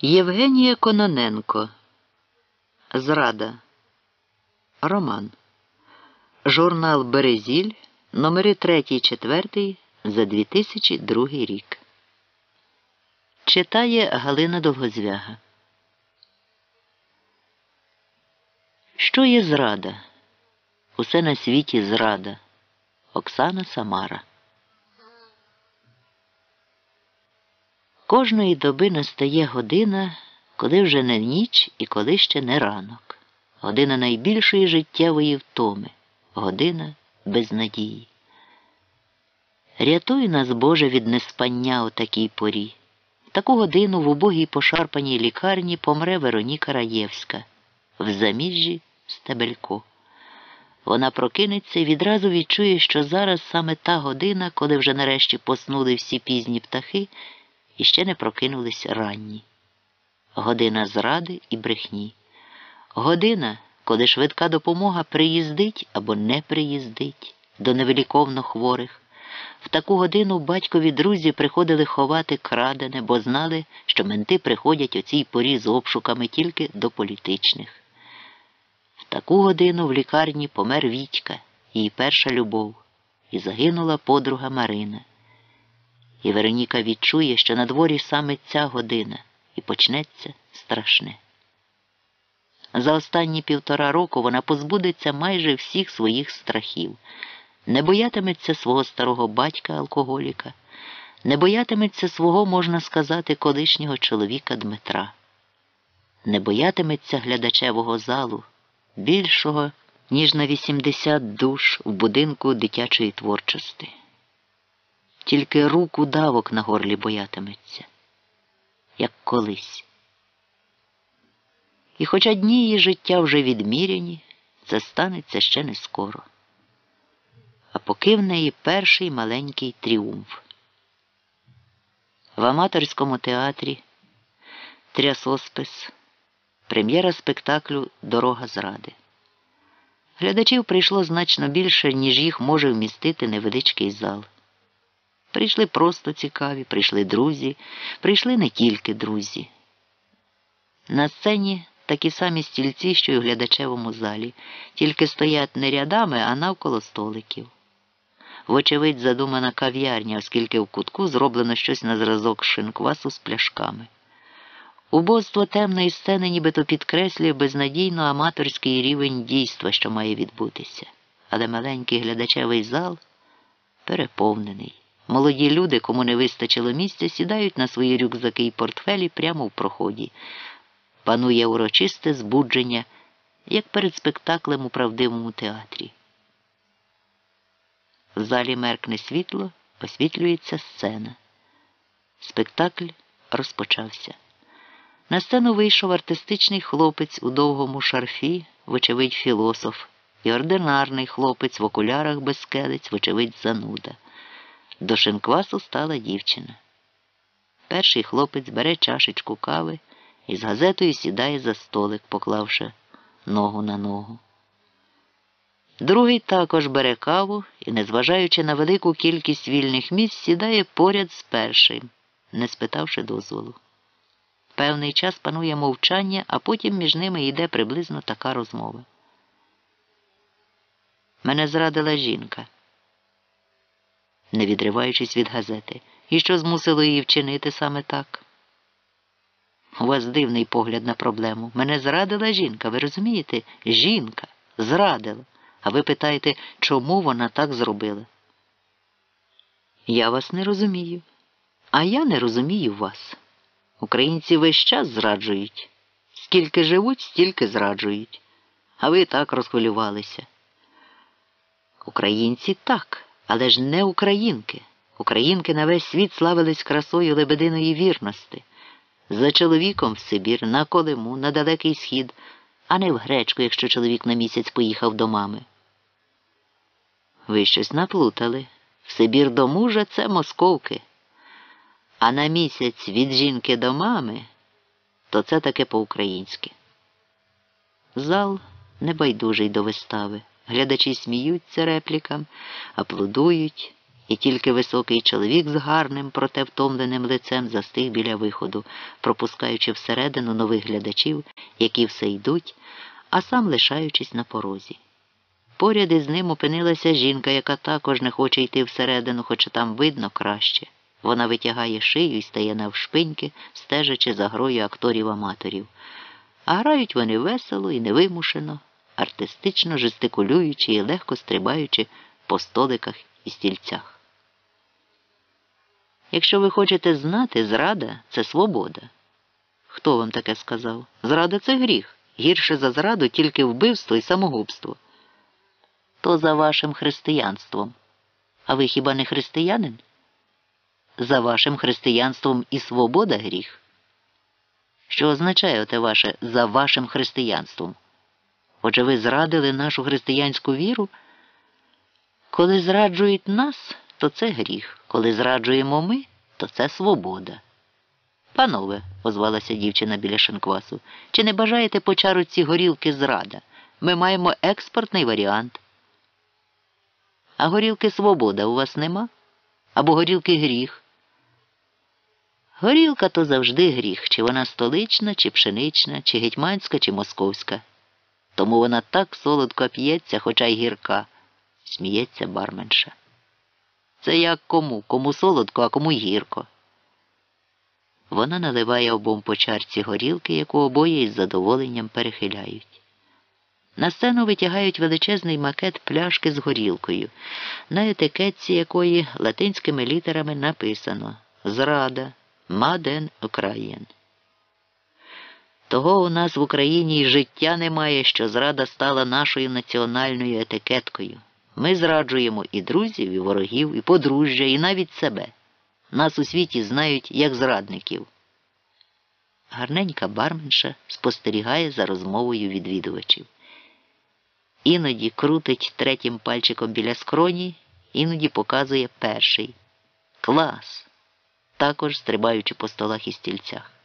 Євгенія Кононенко. Зрада. Роман. Журнал Березіль. Номери 3 4 за 2002 рік. Читає Галина Довгозвяга. Що є зрада? Усе на світі зрада. Оксана Самара. Кожної доби настає година, коли вже не ніч і коли ще не ранок. Година найбільшої життєвої втоми, година безнадії. Рятуй нас, Боже, від неспання у такій порі. В таку годину в убогій пошарпаній лікарні помре Вероніка Раєвська, в заміжжі Стебелько. Вона прокинеться і відразу відчує, що зараз саме та година, коли вже нарешті поснули всі пізні птахи і ще не прокинулись ранні. Година зради і брехні. Година, коли швидка допомога приїздить або не приїздить до невеликовно хворих. В таку годину батькові друзі приходили ховати крадене, бо знали, що менти приходять о цій порі з обшуками тільки до політичних. В таку годину в лікарні помер Вітька, її перша любов, і загинула подруга Марина. І Вероніка відчує, що на дворі саме ця година і почнеться страшне. За останні півтора року вона позбудеться майже всіх своїх страхів, не боятиметься свого старого батька алкоголіка, не боятиметься свого, можна сказати, колишнього чоловіка Дмитра, не боятиметься глядачевого залу, більшого, ніж на 80 душ в будинку дитячої творчості тільки руку давок на горлі боятиметься, як колись. І хоча дні її життя вже відміряні, це станеться ще не скоро. А поки в неї перший маленький тріумф. В аматорському театрі Трясоспис, прем'єра спектаклю Дорога зради. Глядачів прийшло значно більше, ніж їх може вмістити невеличкий зал. Прийшли просто цікаві, прийшли друзі, прийшли не тільки друзі. На сцені такі самі стільці, що й у глядачевому залі, тільки стоять не рядами, а навколо столиків. Вочевидь, задумана кав'ярня, оскільки в кутку зроблено щось на зразок шинквасу з пляшками. Убоство темної сцени нібито підкреслює безнадійно аматорський рівень дійства, що має відбутися, але маленький глядачевий зал переповнений. Молоді люди, кому не вистачило місця, сідають на свої рюкзаки і портфелі прямо в проході. Панує урочисте збудження, як перед спектаклем у правдивому театрі. В залі меркне світло, освітлюється сцена. Спектакль розпочався. На сцену вийшов артистичний хлопець у довгому шарфі, вочевидь, філософ, і ординарний хлопець в окулярах без скелець, вочевидь, зануда. До шинквасу стала дівчина. Перший хлопець бере чашечку кави і з газетою сідає за столик, поклавши ногу на ногу. Другий також бере каву і, незважаючи на велику кількість вільних місць, сідає поряд з першим, не спитавши дозволу. Певний час панує мовчання, а потім між ними йде приблизно така розмова. Мене зрадила жінка не відриваючись від газети, і що змусило її вчинити саме так. У вас дивний погляд на проблему. Мене зрадила жінка, ви розумієте? Жінка зрадила. А ви питаєте, чому вона так зробила? Я вас не розумію. А я не розумію вас. Українці весь час зраджують. Скільки живуть, стільки зраджують. А ви так розхвилювалися. Українці так але ж не українки. Українки на весь світ славились красою лебединої вірності. За чоловіком в Сибір, на Колиму, на Далекий Схід, а не в гречку, якщо чоловік на місяць поїхав до мами. Ви щось наплутали. В Сибір до мужа це московки. А на місяць від жінки до мами, то це таке по-українськи. Зал небайдужий до вистави. Глядачі сміються реплікам, аплодують і тільки високий чоловік з гарним, проте втомленим лицем застиг біля виходу, пропускаючи всередину нових глядачів, які все йдуть, а сам лишаючись на порозі. Поряд із ним опинилася жінка, яка також не хоче йти всередину, хоча там видно краще. Вона витягає шию і стає навшпиньки, стежачи за грою акторів-аматорів. А грають вони весело і невимушено, артистично жестикулюючи і легко стрибаючи по столиках і стільцях. Якщо ви хочете знати, зрада це свобода. Хто вам таке сказав? Зрада це гріх. Гірше за зраду тільки вбивство і самогубство. То за вашим християнством. А ви хіба не християнин? За вашим християнством і свобода гріх. Що означає оте ваше за вашим християнством? Отже, ви зрадили нашу християнську віру? Коли зраджують нас, то це гріх. Коли зраджуємо ми, то це свобода. Панове, озвалася дівчина біля шинквасу, чи не бажаєте по чаруці горілки зрада? Ми маємо експортний варіант. А горілки свобода у вас нема? Або горілки гріх? Горілка то завжди гріх, чи вона столична, чи пшенична, чи гетьманська, чи московська. Тому вона так солодко п'ється, хоча й гірка, сміється барменша. Це як кому, кому солодко, а кому гірко. Вона наливає обом по чарці горілки, яку обоє із задоволенням перехиляють. На сцену витягають величезний макет пляшки з горілкою, на етикетці якої латинськими літерами написано Зрада, Маден Україн. Того у нас в Україні й життя немає, що зрада стала нашою національною етикеткою. Ми зраджуємо і друзів, і ворогів, і подружжя, і навіть себе. Нас у світі знають як зрадників. Гарненька барменша спостерігає за розмовою відвідувачів. Іноді крутить третім пальчиком біля скроні, іноді показує перший. Клас. Також стрибаючи по столах і стільцях.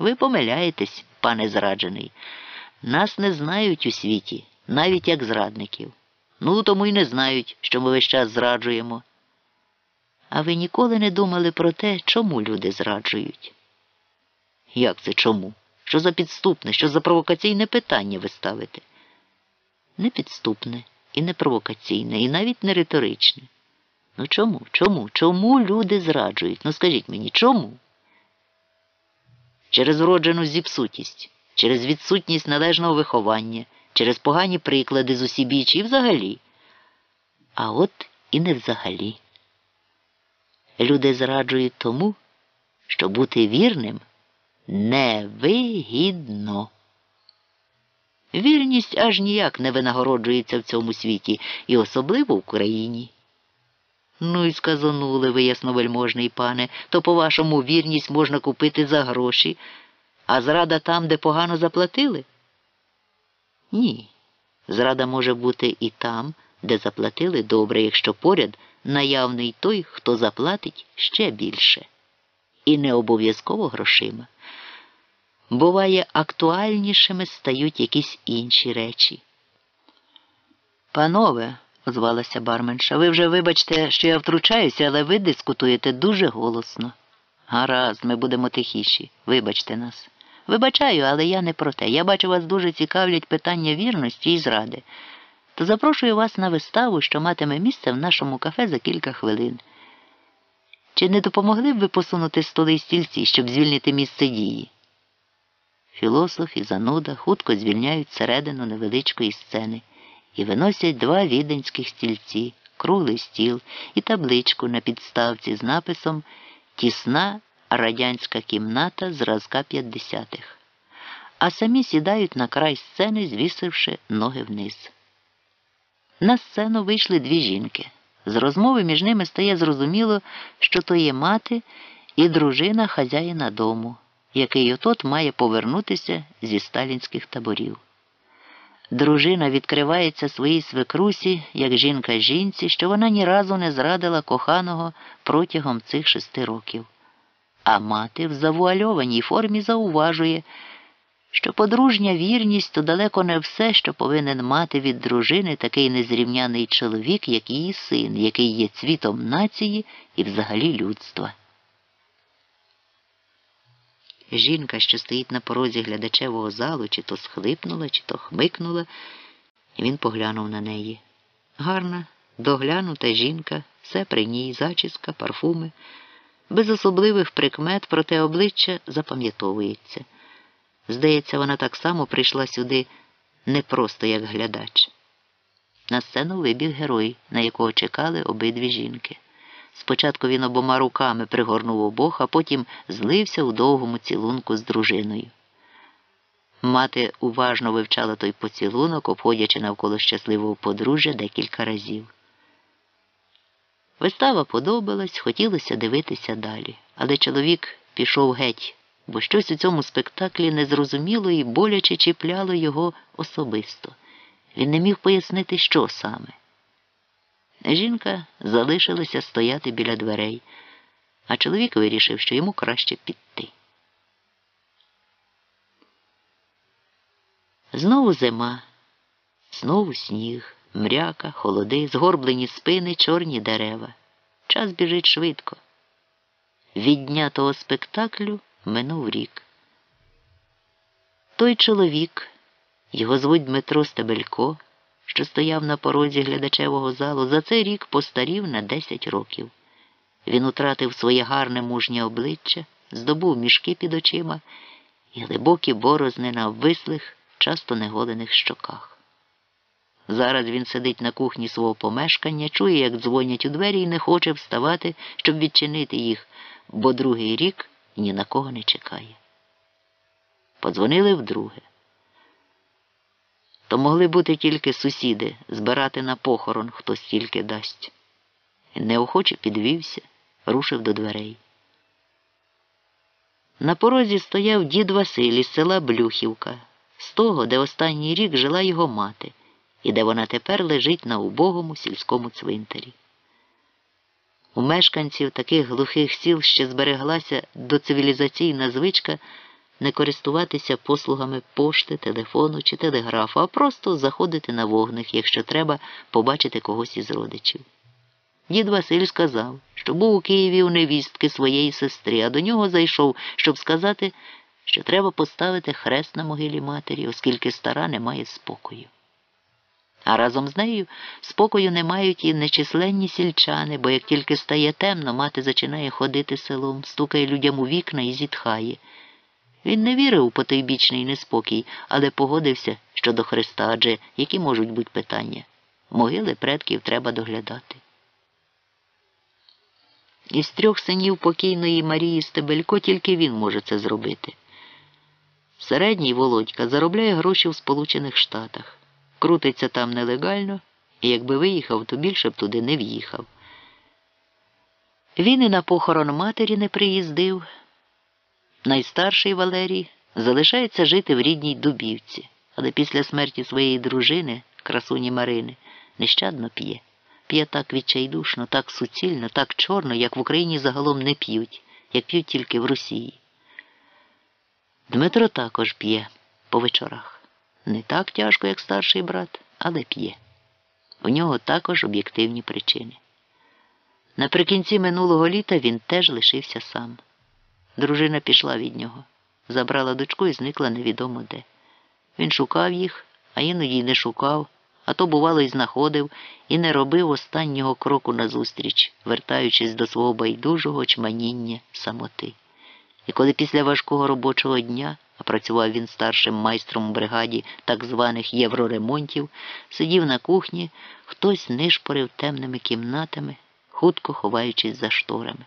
Ви помиляєтесь, пане зраджений. Нас не знають у світі, навіть як зрадників. Ну, тому й не знають, що ми весь час зраджуємо. А ви ніколи не думали про те, чому люди зраджують? Як це чому? Що за підступне, що за провокаційне питання ви ставите? Не підступне, і не провокаційне, і навіть не риторичне. Ну чому? Чому? Чому люди зраджують? Ну скажіть мені, чому? Через вроджену зіпсутість, через відсутність належного виховання, через погані приклади з усібіч і взагалі. А от і не взагалі. Люди зраджують тому, що бути вірним невигідно. Вірність аж ніяк не винагороджується в цьому світі і особливо в Україні. Ну і сказанули ви, ясновельможний пане, то, по-вашому, вірність можна купити за гроші, а зрада там, де погано заплатили? Ні. Зрада може бути і там, де заплатили добре, якщо поряд наявний той, хто заплатить ще більше. І не обов'язково грошима. Буває, актуальнішими стають якісь інші речі. Панове, озвалася барменша, ви вже вибачте, що я втручаюся, але ви дискутуєте дуже голосно. Гаразд, ми будемо тихіші. Вибачте нас. Вибачаю, але я не про те. Я бачу, вас дуже цікавлять питання вірності і зради. То запрошую вас на виставу, що матиме місце в нашому кафе за кілька хвилин. Чи не допомогли б ви посунути столи й стільці, щоб звільнити місце дії? Філософ і зануда хутко звільняють середину невеличкої сцени і виносять два віденських стільці, круглий стіл і табличку на підставці з написом Тісна радянська кімната зразка 50-х, а самі сідають на край сцени, звісивши ноги вниз. На сцену вийшли дві жінки. З розмови між ними стає зрозуміло, що то є мати і дружина хазяїна дому, який отот має повернутися зі сталінських таборів. Дружина відкривається своїй свекрусі, як жінка жінці, що вона ні разу не зрадила коханого протягом цих шести років. А мати в завуальованій формі зауважує, що подружня вірність то далеко не все, що повинен мати від дружини такий незрівняний чоловік, як її син, який є цвітом нації і взагалі людства. Жінка, що стоїть на порозі глядачевого залу, чи то схлипнула, чи то хмикнула, і він поглянув на неї. Гарна, доглянута жінка, все при ній, зачіска, парфуми, без особливих прикмет, проте обличчя запам'ятовується. Здається, вона так само прийшла сюди не просто як глядач. На сцену вибіг герой, на якого чекали обидві жінки. Спочатку він обома руками пригорнув обох, а потім злився у довгому цілунку з дружиною. Мати уважно вивчала той поцілунок, обходячи навколо щасливого подружжя декілька разів. Вистава подобалась, хотілося дивитися далі, але чоловік пішов геть, бо щось у цьому спектаклі незрозуміло і боляче чіпляло його особисто. Він не міг пояснити, що саме. Жінка залишилася стояти біля дверей, а чоловік вирішив, що йому краще піти. Знову зима, знову сніг, мряка, холоди, згорблені спини, чорні дерева. Час біжить швидко. Від дня того спектаклю минув рік. Той чоловік, його звуть Дмитро Стебелько, що стояв на порозі глядачевого залу, за цей рік постарів на 10 років. Він утратив своє гарне мужнє обличчя, здобув мішки під очима і глибокі борозни на обвислих, часто неголених щоках. Зараз він сидить на кухні свого помешкання, чує, як дзвонять у двері і не хоче вставати, щоб відчинити їх, бо другий рік ні на кого не чекає. Подзвонили вдруге. То могли бути тільки сусіди, збирати на похорон, хто стільки дасть. Неохоче підвівся, рушив до дверей. На порозі стояв дід Василь із села Блюхівка, з того, де останній рік жила його мати, і де вона тепер лежить на убогому сільському цвинтарі. У мешканців таких глухих сіл ще збереглася доцивілізаційна звичка не користуватися послугами пошти, телефону чи телеграфу, а просто заходити на вогник, якщо треба побачити когось із родичів. Дід Василь сказав, що був у Києві у невістки своєї сестри, а до нього зайшов, щоб сказати, що треба поставити хрест на могилі матері, оскільки стара не має спокою. А разом з нею спокою не мають і нечисленні сільчани, бо як тільки стає темно, мати зачинає ходити селом, стукає людям у вікна і зітхає. Він не вірив у потойбічний неспокій, але погодився щодо Христа, адже які можуть бути питання. Могили предків треба доглядати. Із трьох синів покійної Марії Стебелько тільки він може це зробити. Середній Володька заробляє гроші в Сполучених Штатах, крутиться там нелегально, і якби виїхав, то більше б туди не в'їхав. Він і на похорон матері не приїздив. Найстарший Валерій залишається жити в рідній Дубівці, але після смерті своєї дружини, красуні Марини, нещадно п'є. П'є так відчайдушно, так суцільно, так чорно, як в Україні загалом не п'ють, як п'ють тільки в Росії. Дмитро також п'є по вечорах. Не так тяжко, як старший брат, але п'є. У нього також об'єктивні причини. Наприкінці минулого літа він теж лишився сам. Дружина пішла від нього, забрала дочку і зникла невідомо де. Він шукав їх, а іноді й не шукав, а то, бувало, й знаходив і не робив останнього кроку назустріч, вертаючись до свого байдужого чманіння самоти. І коли після важкого робочого дня, а працював він старшим майстром у бригаді так званих євроремонтів, сидів на кухні, хтось нишпорив темними кімнатами, хутко ховаючись за шторами.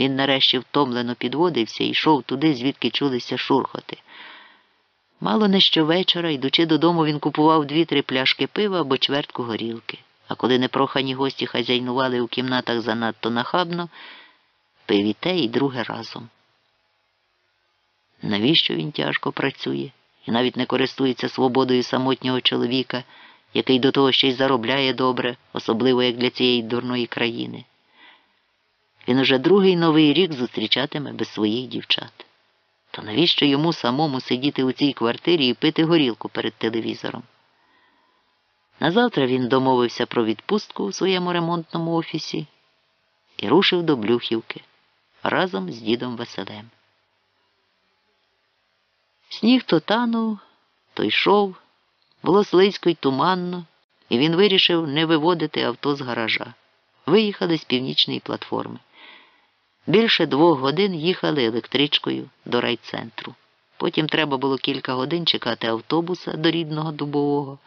Він нарешті втомлено підводився і йшов туди, звідки чулися шурхоти. Мало не щовечора, йдучи додому, він купував дві-три пляшки пива або чвертку горілки, а коли непрохані гості хазяйнували у кімнатах занадто нахабно, пив і те, і друге разом. Навіщо він тяжко працює і навіть не користується свободою самотнього чоловіка, який до того ще й заробляє добре, особливо як для цієї дурної країни? Він уже другий новий рік зустрічатиме без своїх дівчат. То навіщо йому самому сидіти у цій квартирі і пити горілку перед телевізором? Назавтра він домовився про відпустку у своєму ремонтному офісі і рушив до Блюхівки разом з дідом Василем. Сніг то танув, то йшов, було слизько й туманно, і він вирішив не виводити авто з гаража. Виїхали з північної платформи. Більше двох годин їхали електричкою до райцентру. Потім треба було кілька годин чекати автобуса до рідного дубового,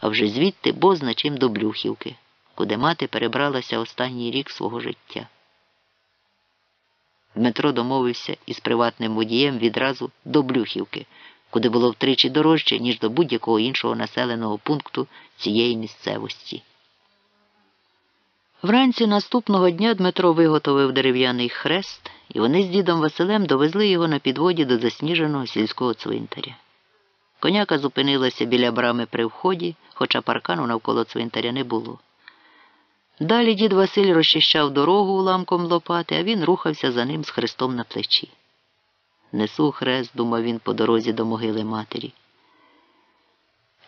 а вже звідти бозна чим до Блюхівки, куди мати перебралася останній рік свого життя. Дмитро домовився із приватним водієм відразу до Блюхівки, куди було втричі дорожче, ніж до будь-якого іншого населеного пункту цієї місцевості. Вранці наступного дня Дмитро виготовив дерев'яний хрест, і вони з дідом Василем довезли його на підводі до засніженого сільського цвинтаря. Коняка зупинилася біля брами при вході, хоча паркану навколо цвинтаря не було. Далі дід Василь розчищав дорогу уламком лопати, а він рухався за ним з хрестом на плечі. Несу хрест, думав він по дорозі до могили матері.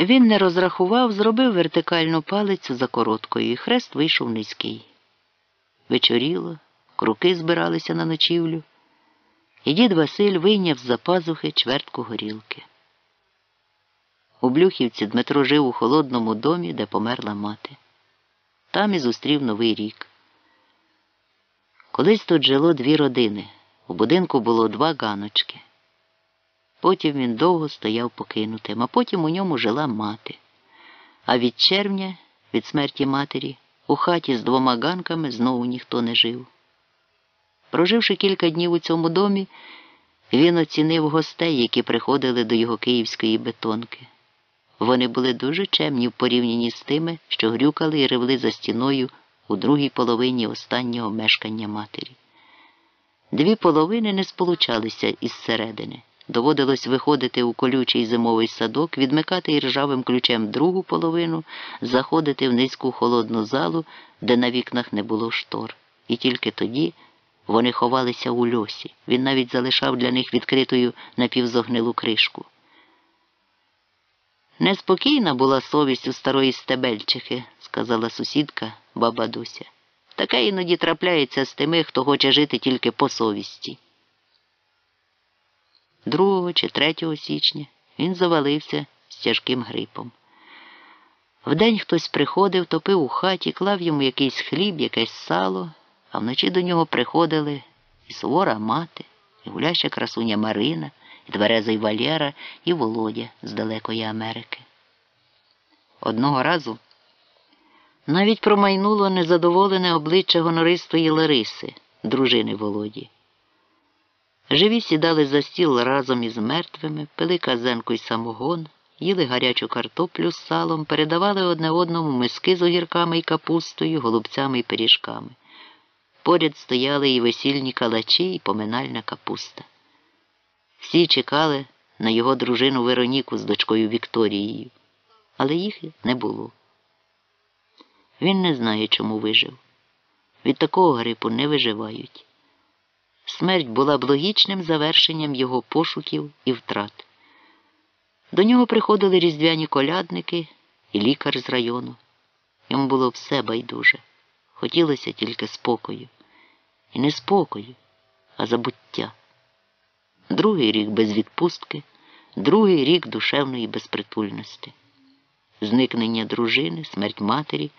Він не розрахував, зробив вертикальну палицю за короткою, і хрест вийшов низький. Вечоріло, круки збиралися на ночівлю, і дід Василь вийняв з-за пазухи чвертку горілки. У Блюхівці Дмитро жив у холодному домі, де померла мати. Там і зустрів Новий рік. Колись тут жило дві родини. У будинку було два ганочки. Потім він довго стояв покинутим, а потім у ньому жила мати. А від червня, від смерті матері, у хаті з двома ганками знову ніхто не жив. Проживши кілька днів у цьому домі, він оцінив гостей, які приходили до його київської бетонки. Вони були дуже чемні в порівнянні з тими, що грюкали і ревли за стіною у другій половині останнього мешкання матері. Дві половини не сполучалися із середини. Доводилось виходити у колючий зимовий садок, відмикати іржавим ключем другу половину, заходити в низьку холодну залу, де на вікнах не було штор. І тільки тоді вони ховалися у льосі. Він навіть залишав для них відкритою напівзогнилу кришку. Неспокійна була совість у старої стебельчихи, сказала сусідка баба Дуся. Таке іноді трапляється з тими, хто хоче жити тільки по совісті. 2 чи 3 січня він завалився з тяжким грипом. Вдень хтось приходив, топив у хаті, клав йому якийсь хліб, якесь сало, а вночі до нього приходили і сувора мати, і гуляща красуня Марина, і тверезий Валєра, і Володя з далекої Америки. Одного разу навіть промайнуло незадоволене обличчя гонористої Лариси, дружини Володі. Живі сідали за стіл разом із мертвими, пили казенку й самогон, їли гарячу картоплю з салом, передавали одне одному миски з огірками й капустою, голубцями й пиріжками. Поряд стояли і весільні калачі, і поминальна капуста. Всі чекали на його дружину Вероніку з дочкою Вікторією, але їх не було. Він не знає, чому вижив. Від такого грипу не виживають. Смерть була б логічним завершенням його пошуків і втрат. До нього приходили різдвяні колядники і лікар з району. Йому було все байдуже. Хотілося тільки спокою. І не спокою, а забуття. Другий рік без відпустки, другий рік душевної безпритульності, зникнення дружини, смерть матері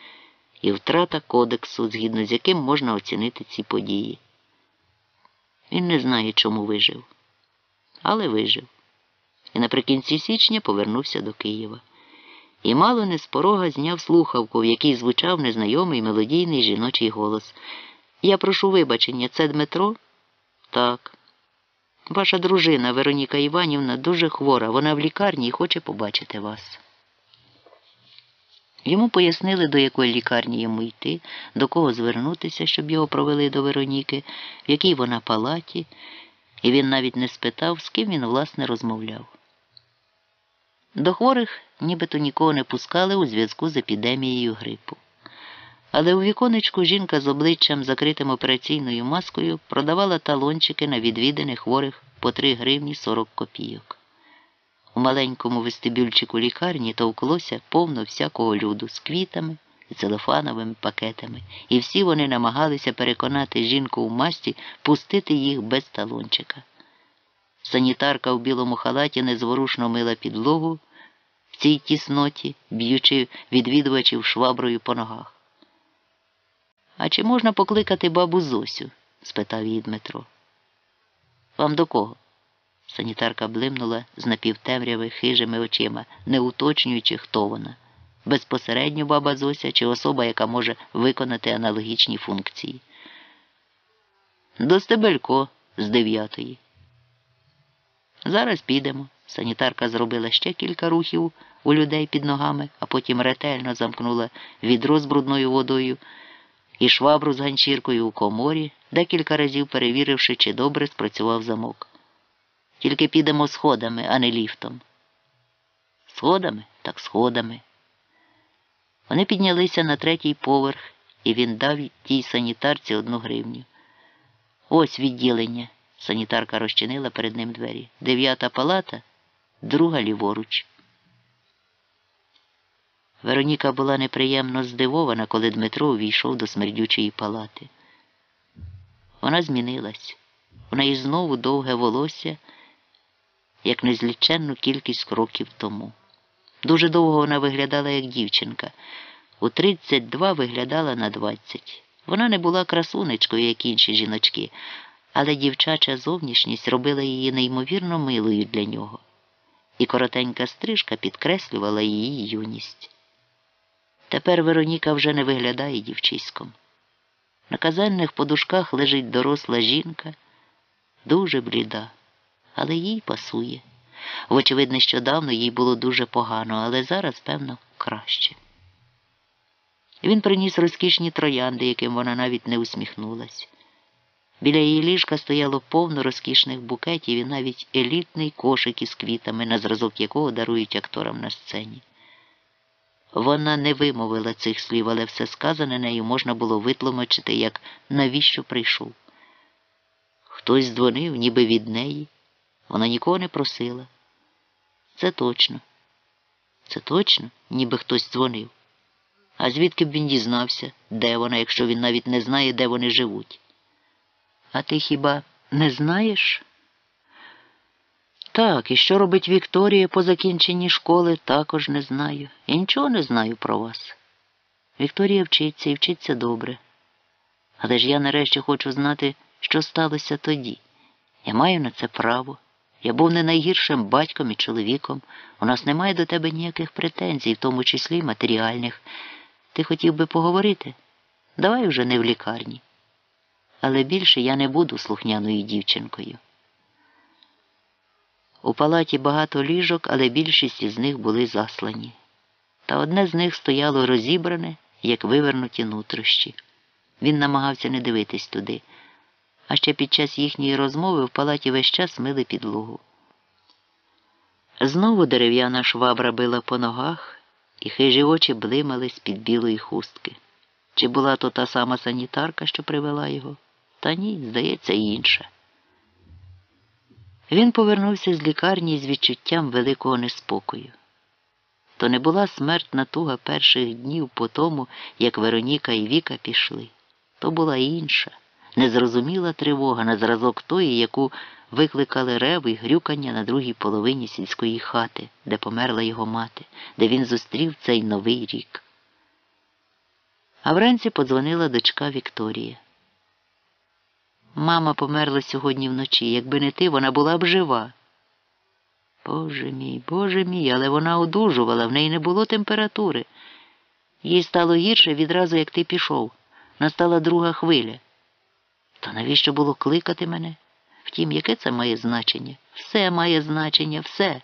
і втрата кодексу, згідно з яким можна оцінити ці події. Він не знає, чому вижив, але вижив. І наприкінці січня повернувся до Києва. І мало не з порога зняв слухавку, в якій звучав незнайомий мелодійний жіночий голос. Я прошу вибачення, це Дмитро? Так. Ваша дружина Вероніка Іванівна дуже хвора. Вона в лікарні і хоче побачити вас. Йому пояснили, до якої лікарні йому йти, до кого звернутися, щоб його провели до Вероніки, в якій вона палаті, і він навіть не спитав, з ким він, власне, розмовляв. До хворих нібито нікого не пускали у зв'язку з епідемією грипу. Але у віконечку жінка з обличчям, закритим операційною маскою, продавала талончики на відвідини хворих по 3 гривні 40 копійок. У маленькому вестибюльчику лікарні товклося повно всякого люду з квітами і целофановими пакетами, і всі вони намагалися переконати жінку у масті пустити їх без талончика. Санітарка в білому халаті незворушно мила підлогу в цій тісноті, б'ючи відвідувачів шваброю по ногах. А чи можна покликати бабу Зосю? спитав її Дмитро. Вам до кого? Санітарка блимнула з напівтемряви хижими очима, не уточнюючи, хто вона. Безпосередньо баба Зося чи особа, яка може виконати аналогічні функції. До Стебелько з дев'ятої. Зараз підемо. Санітарка зробила ще кілька рухів у людей під ногами, а потім ретельно замкнула відро з брудною водою і швабру з ганчіркою у коморі, декілька разів перевіривши, чи добре спрацював замок. Тільки підемо сходами, а не ліфтом. Сходами, так сходами. Вони піднялися на третій поверх, і він дав тій санітарці одну гривню. Ось відділення. Санітарка розчинила перед ним двері. Дев'ята палата, друга ліворуч. Вероніка була неприємно здивована, коли Дмитро увійшов до смердючої палати. Вона змінилась. У неї знову довге волосся, як незліченну кількість кроків тому. Дуже довго вона виглядала як дівчинка. У 32 виглядала на 20. Вона не була красунечкою, як інші жіночки, але дівчача зовнішність робила її неймовірно милою для нього, і коротенька стрижка підкреслювала її юність. Тепер Вероніка вже не виглядає дівчиськом. На казенних подушках лежить доросла жінка, дуже бліда, але їй пасує. Вочевидь, нещодавно їй було дуже погано, але зараз, певно, краще. Він приніс розкішні троянди, яким вона навіть не усміхнулась. Біля її ліжка стояло повно розкішних букетів і навіть елітний кошик із квітами, на зразок якого дарують акторам на сцені. Вона не вимовила цих слів, але все сказане нею можна було витлумачити, як навіщо прийшов. Хтось дзвонив, ніби від неї. Вона нікого не просила. Це точно. Це точно, ніби хтось дзвонив. А звідки б він дізнався, де вона, якщо він навіть не знає, де вони живуть? А ти хіба не знаєш? Так, і що робить Вікторія по закінченні школи, також не знаю. Я нічого не знаю про вас. Вікторія вчиться і вчиться добре. Але ж я нарешті хочу знати, що сталося тоді. Я маю на це право. Я був не найгіршим батьком і чоловіком. У нас немає до тебе ніяких претензій, в тому числі й матеріальних. Ти хотів би поговорити? Давай уже не в лікарні. Але більше я не буду слухняною дівчинкою. У палаті багато ліжок, але більшість із них були заслані. Та одне з них стояло розібране, як вивернуті нутрощі. Він намагався не дивитись туди, а ще під час їхньої розмови в палаті весь час мили підлогу. Знову дерев'яна швабра била по ногах, і хижі очі блимали з-під білої хустки. Чи була то та сама санітарка, що привела його? Та ні, здається, інша. Він повернувся з лікарні з відчуттям великого неспокою. То не була смертна туга перших днів по тому, як Вероніка і Віка пішли. То була інша, незрозуміла тривога на зразок тої, яку викликали рев і грюкання на другій половині сільської хати, де померла його мати, де він зустрів цей новий рік. А вранці подзвонила дочка Вікторія. Мама померла сьогодні вночі. Якби не ти, вона була б жива. Боже мій, боже мій, але вона одужувала, в неї не було температури. Їй стало гірше відразу, як ти пішов. Настала друга хвиля. То навіщо було кликати мене? Втім, яке це має значення? Все має значення, все.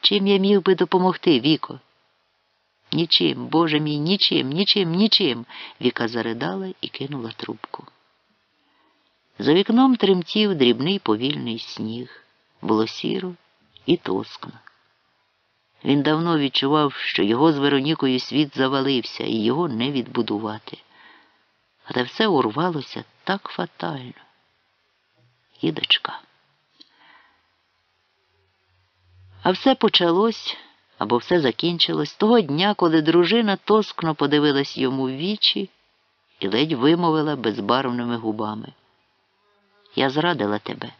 Чим я міг би допомогти, Віко? Нічим, Боже мій, нічим, нічим, нічим. Віка заридала і кинула трубку. За вікном тремтів дрібний повільний сніг. Було сіро і тоскно. Він давно відчував, що його з Веронікою світ завалився і його не відбудувати. Але все урвалося так фатально. І дочка. А все почалось або все закінчилось того дня, коли дружина тоскно подивилась йому в вічі і ледь вимовила безбарвними губами. Я зрадила тебе.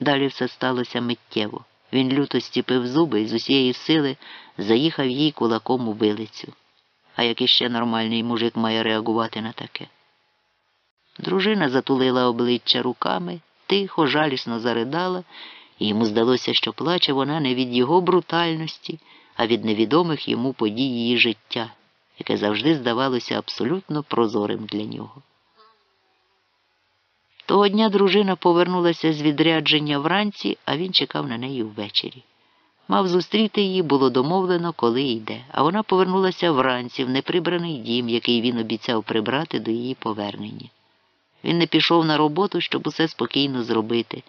Далі все сталося миттєво. Він люто стіпив зуби і з усієї сили заїхав їй кулаком у вилицю. А як іще нормальний мужик має реагувати на таке? Дружина затулила обличчя руками, тихо, жалісно заридала, і йому здалося, що плаче вона не від його брутальності, а від невідомих йому подій її життя, яке завжди здавалося абсолютно прозорим для нього. Того дня дружина повернулася з відрядження вранці, а він чекав на неї ввечері. Мав зустріти її, було домовлено, коли йде, а вона повернулася вранці в неприбраний дім, який він обіцяв прибрати до її повернення. Він не пішов на роботу, щоб усе спокійно зробити,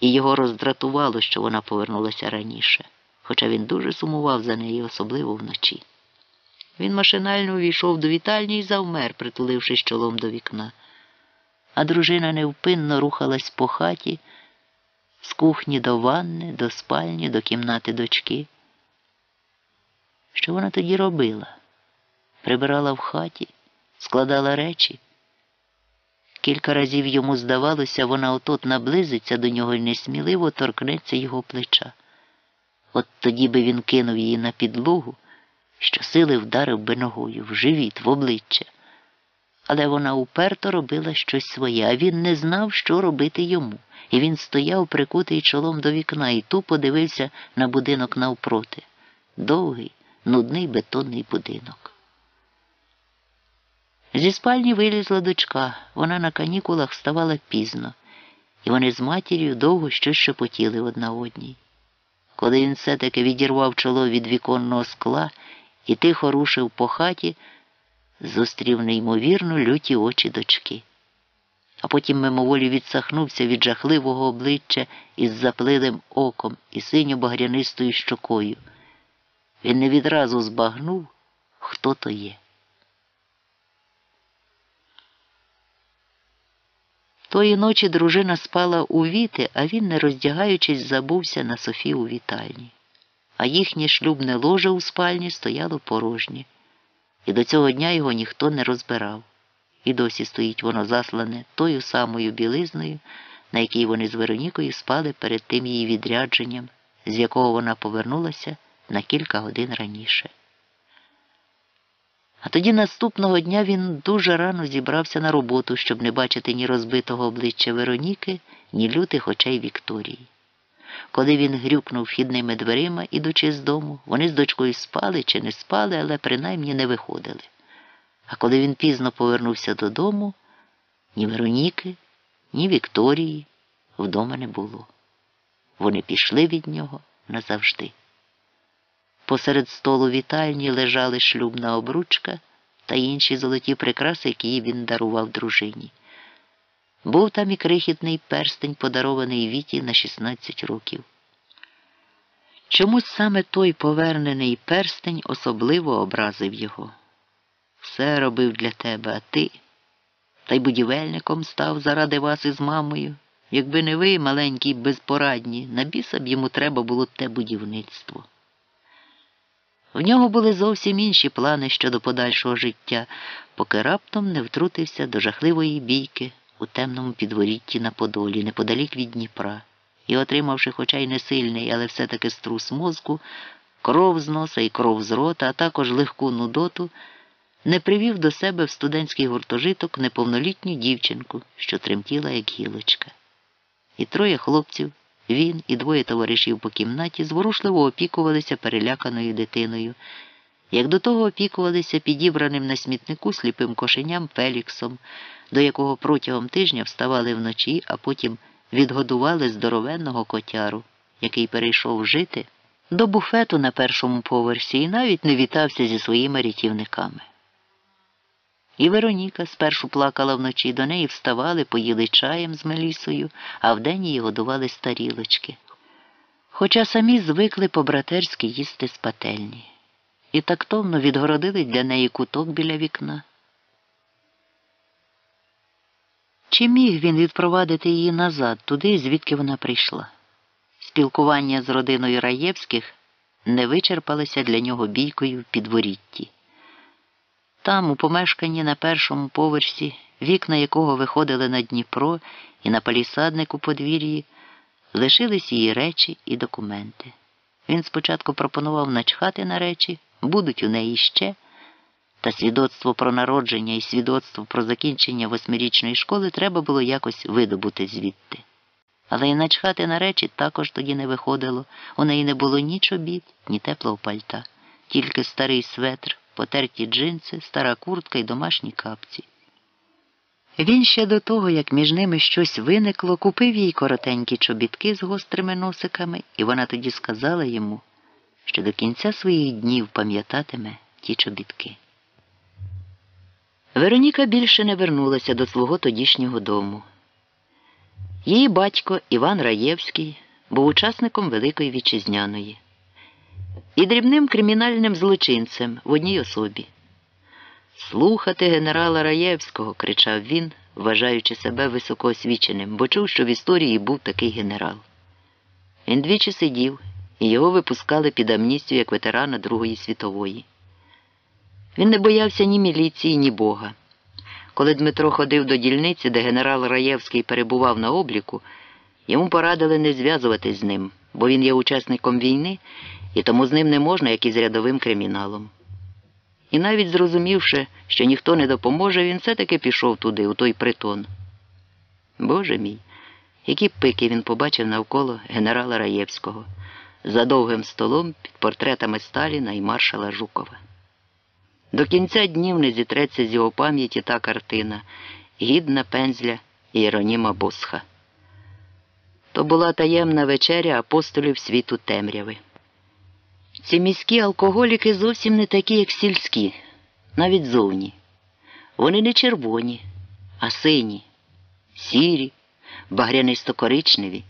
і його роздратувало, що вона повернулася раніше, хоча він дуже сумував за неї, особливо вночі. Він машинально увійшов до вітальні і завмер, притулившись чолом до вікна а дружина невпинно рухалась по хаті з кухні до ванни, до спальні, до кімнати дочки. Що вона тоді робила? Прибирала в хаті, складала речі. Кілька разів йому здавалося, вона отот наблизиться до нього і несміливо торкнеться його плеча. От тоді би він кинув її на підлогу, що сили вдарив би ногою в живіт, в обличчя але вона уперто робила щось своє, а він не знав, що робити йому, і він стояв, прикутий чолом до вікна, і тупо дивився на будинок навпроти. Довгий, нудний бетонний будинок. Зі спальні вилізла дочка, вона на канікулах вставала пізно, і вони з матір'ю довго щось шепотіли одна одній. Коли він все таки відірвав чоло від віконного скла і тихо рушив по хаті, зустрів неймовірно люті очі дочки, а потім мимоволі відсахнувся від жахливого обличчя із заплилим оком і синьо багрянистою щокою. Він не відразу збагнув, хто то є. Тої ночі дружина спала у віти, а він, не роздягаючись, забувся на Софі у вітальні. А їхнє шлюбне ложе у спальні стояло порожнє і до цього дня його ніхто не розбирав. І досі стоїть воно заслане тою самою білизною, на якій вони з Веронікою спали перед тим її відрядженням, з якого вона повернулася на кілька годин раніше. А тоді наступного дня він дуже рано зібрався на роботу, щоб не бачити ні розбитого обличчя Вероніки, ні лютих очей Вікторії. Коли він грюкнув вхідними дверима, ідучи з дому, вони з дочкою спали чи не спали, але принаймні не виходили. А коли він пізно повернувся додому, ні Вероніки, ні Вікторії вдома не було. Вони пішли від нього назавжди. Посеред столу вітальні лежали шлюбна обручка та інші золоті прикраси, які він дарував дружині. Був там і крихітний перстень, подарований Віті на 16 років. Чомусь саме той повернений перстень особливо образив його. Все робив для тебе, а ти, та й будівельником став заради вас із мамою. Якби не ви, маленькі, безпорадні, на біса б йому треба було те будівництво. В нього були зовсім інші плани щодо подальшого життя, поки раптом не втрутився до жахливої бійки у темному підворітті на Подолі, неподалік від Дніпра, і, отримавши, хоча й не сильний, але все-таки струс мозку, кров з носа і кров з рота, а також легку нудоту, не привів до себе в студентський гуртожиток неповнолітню дівчинку, що тремтіла, як гілочка. І троє хлопців, він і двоє товаришів по кімнаті зворушливо опікувалися переляканою дитиною, як до того опікувалися підібраним на смітнику сліпим кошеням Феліксом до якого протягом тижня вставали вночі, а потім відгодували здоровенного котяру, який перейшов жити до буфету на першому поверсі і навіть не вітався зі своїми рятівниками. І Вероніка спершу плакала вночі, до неї вставали, поїли чаєм з Мелісою, а вдень її годували старілочки. Хоча самі звикли по-братерськи їсти з пательні і тактовно відгородили для неї куток біля вікна. Чи міг він відпровадити її назад, туди, звідки вона прийшла? Спілкування з родиною Раєвських не вичерпалося для нього бійкою в підворітті. Там, у помешканні на першому поверсі, вікна якого виходили на Дніпро і на палісаднику подвір'ї, лишились її речі і документи. Він спочатку пропонував начхати на речі, будуть у неї ще, та свідоцтво про народження і свідоцтво про закінчення восьмирічної школи треба було якось видобути звідти. Але й начхати на речі також тоді не виходило. У неї не було ні чобіт, ні теплого пальта, тільки старий светр, потерті джинси, стара куртка і домашні капці. Він ще до того, як між ними щось виникло, купив їй коротенькі чобітки з гострими носиками, і вона тоді сказала йому, що до кінця своїх днів пам'ятатиме ті чобітки. Вероніка більше не вернулася до свого тодішнього дому. Її батько Іван Раєвський був учасником Великої Вітчизняної і дрібним кримінальним злочинцем в одній особі. Слухати генерала Раєвського, кричав він, вважаючи себе високоосвіченим, бо чув, що в історії був такий генерал. Він двічі сидів, і його випускали під амністію як ветерана Другої світової. Він не боявся ні міліції, ні Бога. Коли Дмитро ходив до дільниці, де генерал Раєвський перебував на обліку, йому порадили не зв'язуватись з ним, бо він є учасником війни, і тому з ним не можна, як і з рядовим криміналом. І навіть зрозумівши, що ніхто не допоможе, він все-таки пішов туди, у той притон. Боже мій, які пики він побачив навколо генерала Раєвського за довгим столом під портретами Сталіна і маршала Жукова. До кінця днів не зітреться з його пам'яті та картина, гідна пензля Іероніма Босха. То була таємна вечеря апостолів світу темряви. Ці міські алкоголіки зовсім не такі, як сільські, навіть зовні. Вони не червоні, а сині, сірі, багрянисто-коричневі.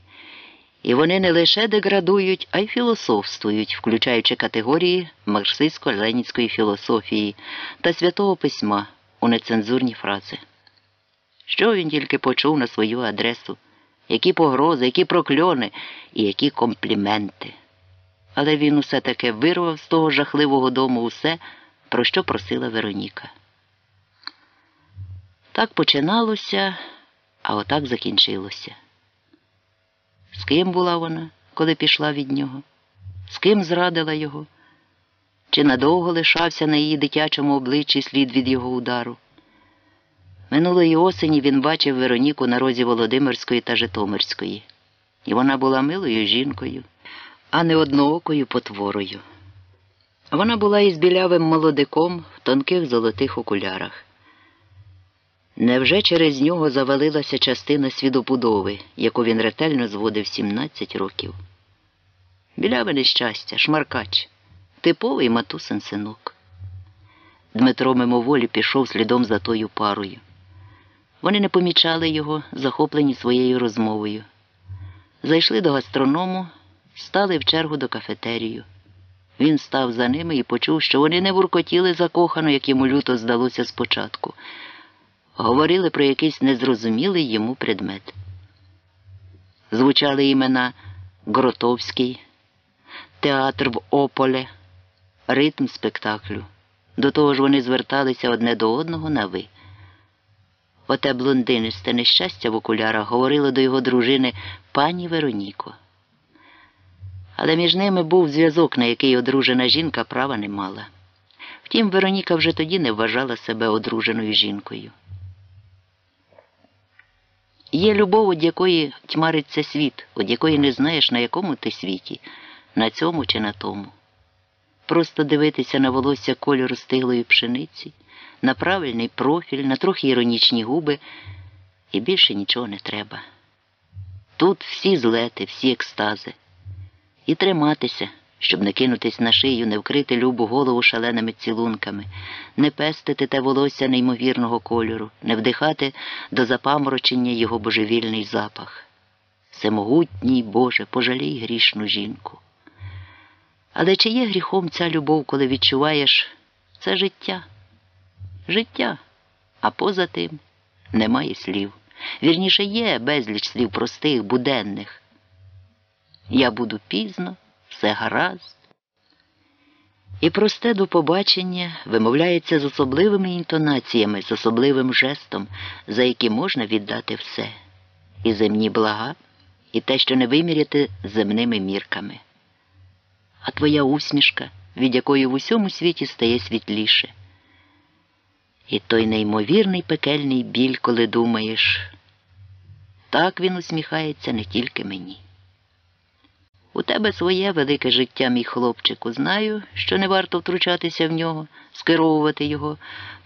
І вони не лише деградують, а й філософствують, включаючи категорії марксистсько-ленінської філософії та святого письма у нецензурні фрази. Що він тільки почув на свою адресу, які погрози, які прокльони і які компліменти. Але він усе таки вирвав з того жахливого дому усе, про що просила Вероніка. Так починалося, а отак закінчилося. З ким була вона, коли пішла від нього? З ким зрадила його? Чи надовго лишався на її дитячому обличчі слід від його удару? Минулої осені він бачив Вероніку на розі Володимирської та Житомирської, і вона була милою жінкою, а не одноокою потворою. Вона була із білявим молодиком в тонких золотих окулярах. Невже через нього завалилася частина свідобудови, яку він ретельно зводив 17 років? Біляве нещастя, шмаркач, типовий матусин синок. Дмитро мимоволі пішов слідом за тою парою. Вони не помічали його, захоплені своєю розмовою. Зайшли до гастроному, стали в чергу до кафетерію. Він став за ними і почув, що вони не буркотіли закохано, як йому люто здалося спочатку говорили про якийсь незрозумілий йому предмет. Звучали імена Гротовський, театр в Ополе, ритм спектаклю. До того ж вони зверталися одне до одного на ви. Оте блондинисте нещастя в окулярах говорило до його дружини пані Вероніко. Але між ними був зв'язок, на який одружена жінка права не мала. Втім, Вероніка вже тоді не вважала себе одруженою жінкою. Є любов, від якої тьмариться світ, від якої не знаєш, на якому ти світі, на цьому чи на тому. Просто дивитися на волосся кольору стиглої пшениці, на правильний профіль, на трохи іронічні губи, і більше нічого не треба. Тут всі злети, всі екстази. І триматися щоб не кинутись на шию, не вкрити любу голову шаленими цілунками, не пестити те волосся неймовірного кольору, не вдихати до запаморочення його божевільний запах. Всемогутній Боже, пожалій грішну жінку. Але чи є гріхом ця любов, коли відчуваєш це життя? Життя, а поза тим немає слів. Вірніше є безліч слів простих, буденних. Я буду пізно, все гаразд. І просте до побачення вимовляється з особливими інтонаціями, з особливим жестом, за які можна віддати все і земні блага, і те, що не виміряти земними мірками. А твоя усмішка, від якої в усьому світі стає світліше. І той неймовірний пекельний біль, коли думаєш, так він усміхається не тільки мені. У тебе своє велике життя, мій хлопчику. Знаю, що не варто втручатися в нього, скеровувати його,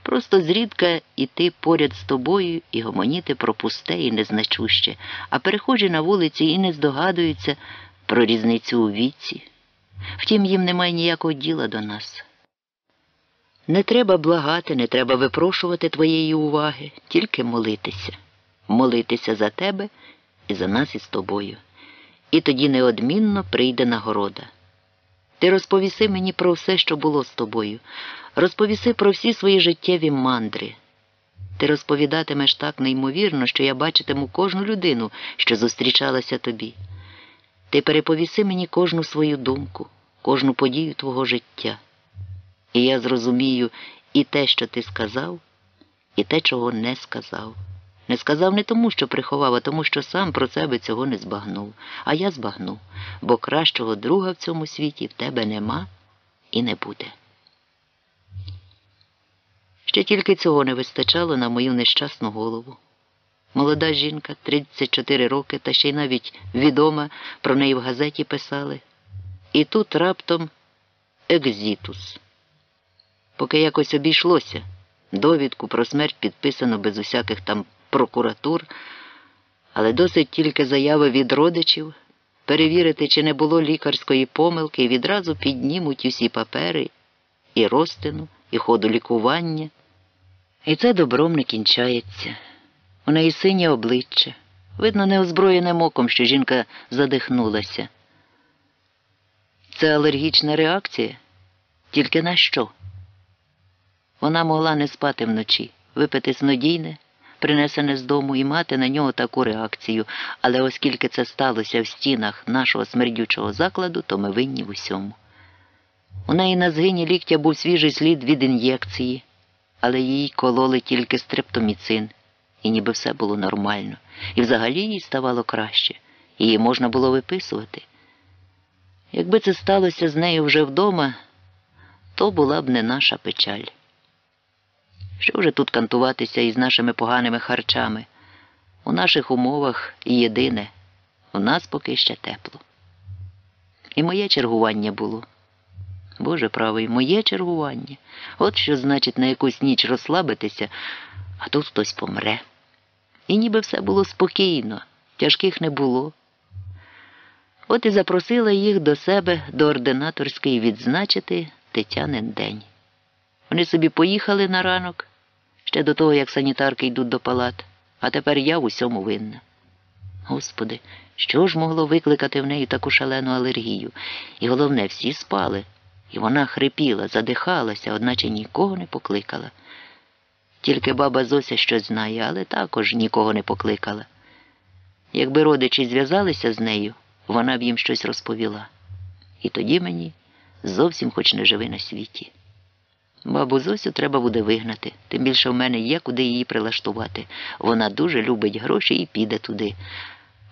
просто зрідка іти поряд з тобою і гомоніти про пусте і незначуще, а перехожі на вулиці і не здогадуються про різницю у віці. Втім, їм немає ніякого діла до нас. Не треба благати, не треба випрошувати твоєї уваги, тільки молитися, молитися за тебе і за нас із тобою і тоді неодмінно прийде нагорода. Ти розповіси мені про все, що було з тобою, розповіси про всі свої життєві мандри. Ти розповідатимеш так неймовірно, що я бачитиму кожну людину, що зустрічалася тобі. Ти переповіси мені кожну свою думку, кожну подію твого життя. І я зрозумію і те, що ти сказав, і те, чого не сказав. Не сказав не тому, що приховав, а тому, що сам про себе цього не збагнув. А я збагнув, бо кращого друга в цьому світі в тебе нема і не буде. Ще тільки цього не вистачало на мою нещасну голову. Молода жінка, 34 роки, та ще й навіть відома, про неї в газеті писали. І тут раптом екзітус. Поки якось обійшлося, довідку про смерть підписано без усяких там прокуратур, але досить тільки заяви від родичів, перевірити, чи не було лікарської помилки, і відразу піднімуть усі папери, і розтину, і ходу лікування. І це добром не кінчається. У неї синє обличчя. Видно, неозброєним оком, що жінка задихнулася. Це алергічна реакція? Тільки на що? Вона могла не спати вночі, випити снодійне принесене з дому, і мати на нього таку реакцію, але оскільки це сталося в стінах нашого смердючого закладу, то ми винні в усьому. У неї на згині ліктя був свіжий слід від ін'єкції, але їй кололи тільки стрептоміцин, і ніби все було нормально, і взагалі їй ставало краще, її можна було виписувати. Якби це сталося з нею вже вдома, то була б не наша печаль. Що вже тут кантуватися із нашими поганими харчами? У наших умовах єдине, у нас поки ще тепло. І моє чергування було. Боже правий, моє чергування. От що значить на якусь ніч розслабитися, а тут хтось помре. І ніби все було спокійно, тяжких не було. От і запросила їх до себе до ординаторської відзначити Тетянин день. Вони собі поїхали на ранок ще до того, як санітарки йдуть до палат, а тепер я в усьому винна. Господи, що ж могло викликати в неї таку шалену алергію? І головне, всі спали, і вона хрипіла, задихалася, одначе нікого не покликала. Тільки баба Зося щось знає, але також нікого не покликала. Якби родичі зв'язалися з нею, вона б їм щось розповіла. І тоді мені зовсім хоч не живи на світі. Бабу Зосю треба буде вигнати, тим більше в мене є куди її прилаштувати. Вона дуже любить гроші і піде туди,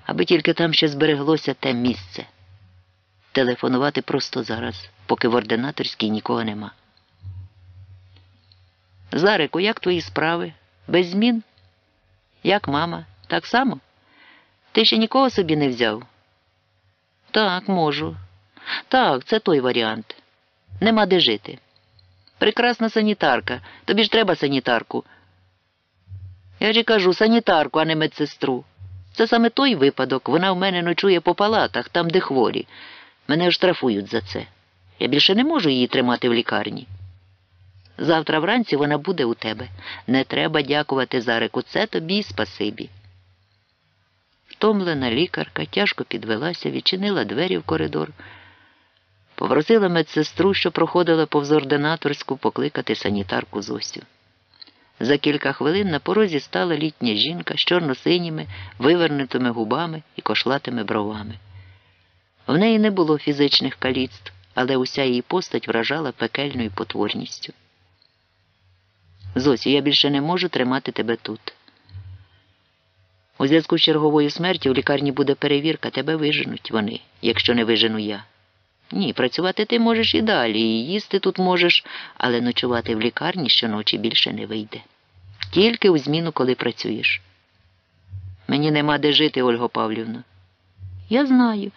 аби тільки там ще збереглося те місце. Телефонувати просто зараз, поки в ординаторській нікого нема. Зарику, як твої справи? Без змін? Як мама? Так само? Ти ще нікого собі не взяв? Так, можу. Так, це той варіант. Нема де жити. Прекрасна санітарка. Тобі ж треба санітарку. Я ж кажу санітарку, а не медсестру. Це саме той випадок. Вона в мене ночує по палатах, там, де хворі. Мене штрафують за це. Я більше не можу її тримати в лікарні. Завтра вранці вона буде у тебе. Не треба дякувати Зарику. Це тобі спасибі. Стомлена лікарка тяжко підвелася, відчинила двері в коридор, попросила медсестру, що проходила повз ординаторську, покликати санітарку Зосю. За кілька хвилин на порозі стала літня жінка з чорно-синіми, вивернутими губами і кошлатими бровами. В неї не було фізичних каліцтв, але уся її постать вражала пекельною потворністю. Зосю, я більше не можу тримати тебе тут. У зв'язку з черговою смертю в лікарні буде перевірка, тебе виженуть вони, якщо не вижену я. Ні, працювати ти можеш і далі, і їсти тут можеш, але ночувати в лікарні щоночі більше не вийде. Тільки у зміну, коли працюєш. Мені нема де жити, Ольго Павлівна. Я знаю,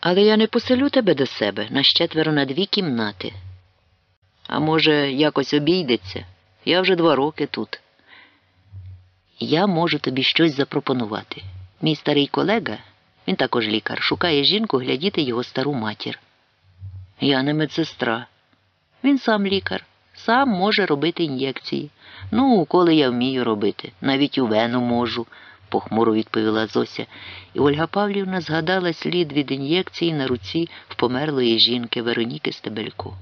але я не поселю тебе до себе на четверо на дві кімнати. А може, якось обійдеться? Я вже два роки тут. Я можу тобі щось запропонувати. Мій старий колега, він також лікар, шукає жінку глядіти його стару матір. Я не медсестра. Він сам лікар, сам може робити ін'єкції. Ну, уколи я вмію робити, навіть у вену можу, похмуро відповіла Зося, і Ольга Павлівна згадала слід від ін'єкції на руці в померлої жінки Вероніки Стебелько.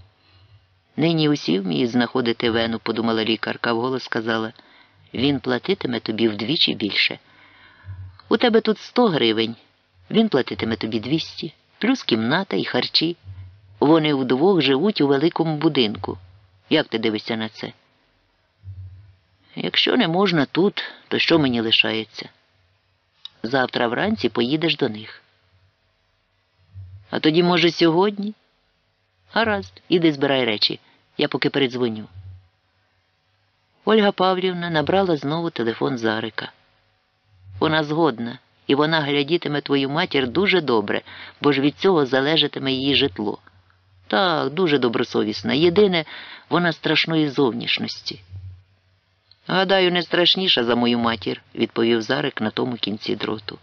Нині усі вміють знаходити вену, подумала лікарка, вголос сказала. Він платитиме тобі вдвічі більше. У тебе тут сто гривень, він платитиме тобі двісті, плюс кімната і харчі. Вони вдвох живуть у великому будинку. Як ти дивишся на це? Якщо не можна тут, то що мені лишається? Завтра вранці поїдеш до них. А тоді, може, сьогодні? Гаразд, іди збирай речі, я поки передзвоню. Ольга Павлівна набрала знову телефон Зарика. Вона згодна, і вона глядітиме твою матір дуже добре, бо ж від цього залежатиме її житло. Так, дуже добросовісна. Єдине, вона страшної зовнішності. Гадаю, не страшніша за мою матір, відповів Зарик на тому кінці дроту.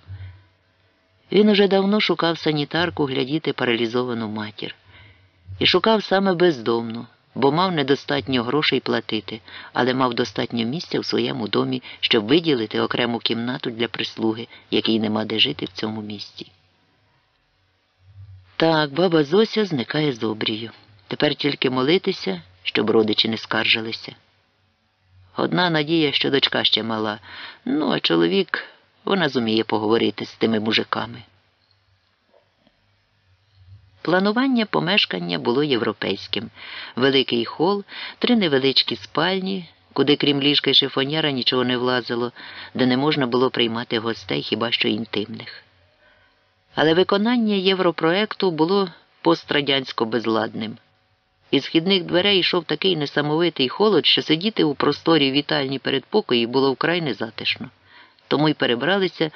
Він уже давно шукав санітарку глядіти паралізовану матір. І шукав саме бездомну, бо мав недостатньо грошей платити, але мав достатньо місця в своєму домі, щоб виділити окрему кімнату для прислуги, якій нема де жити в цьому місті. Так, баба Зося зникає з обрію. Тепер тільки молитися, щоб родичі не скаржилися. Одна надія, що дочка ще мала, ну а чоловік вона зуміє поговорити з тими мужиками. Планування помешкання було європейським. Великий хол, три невеличкі спальні, куди крім ліжка й шифоньєра нічого не влазило, де не можна було приймати гостей хіба що інтимних. Але виконання європроекту було пострадянсько безладним. Із східних дверей йшов такий несамовитий холод, що сидіти у просторі вітальні передпокої було вкрай незатишно, тому й перебралися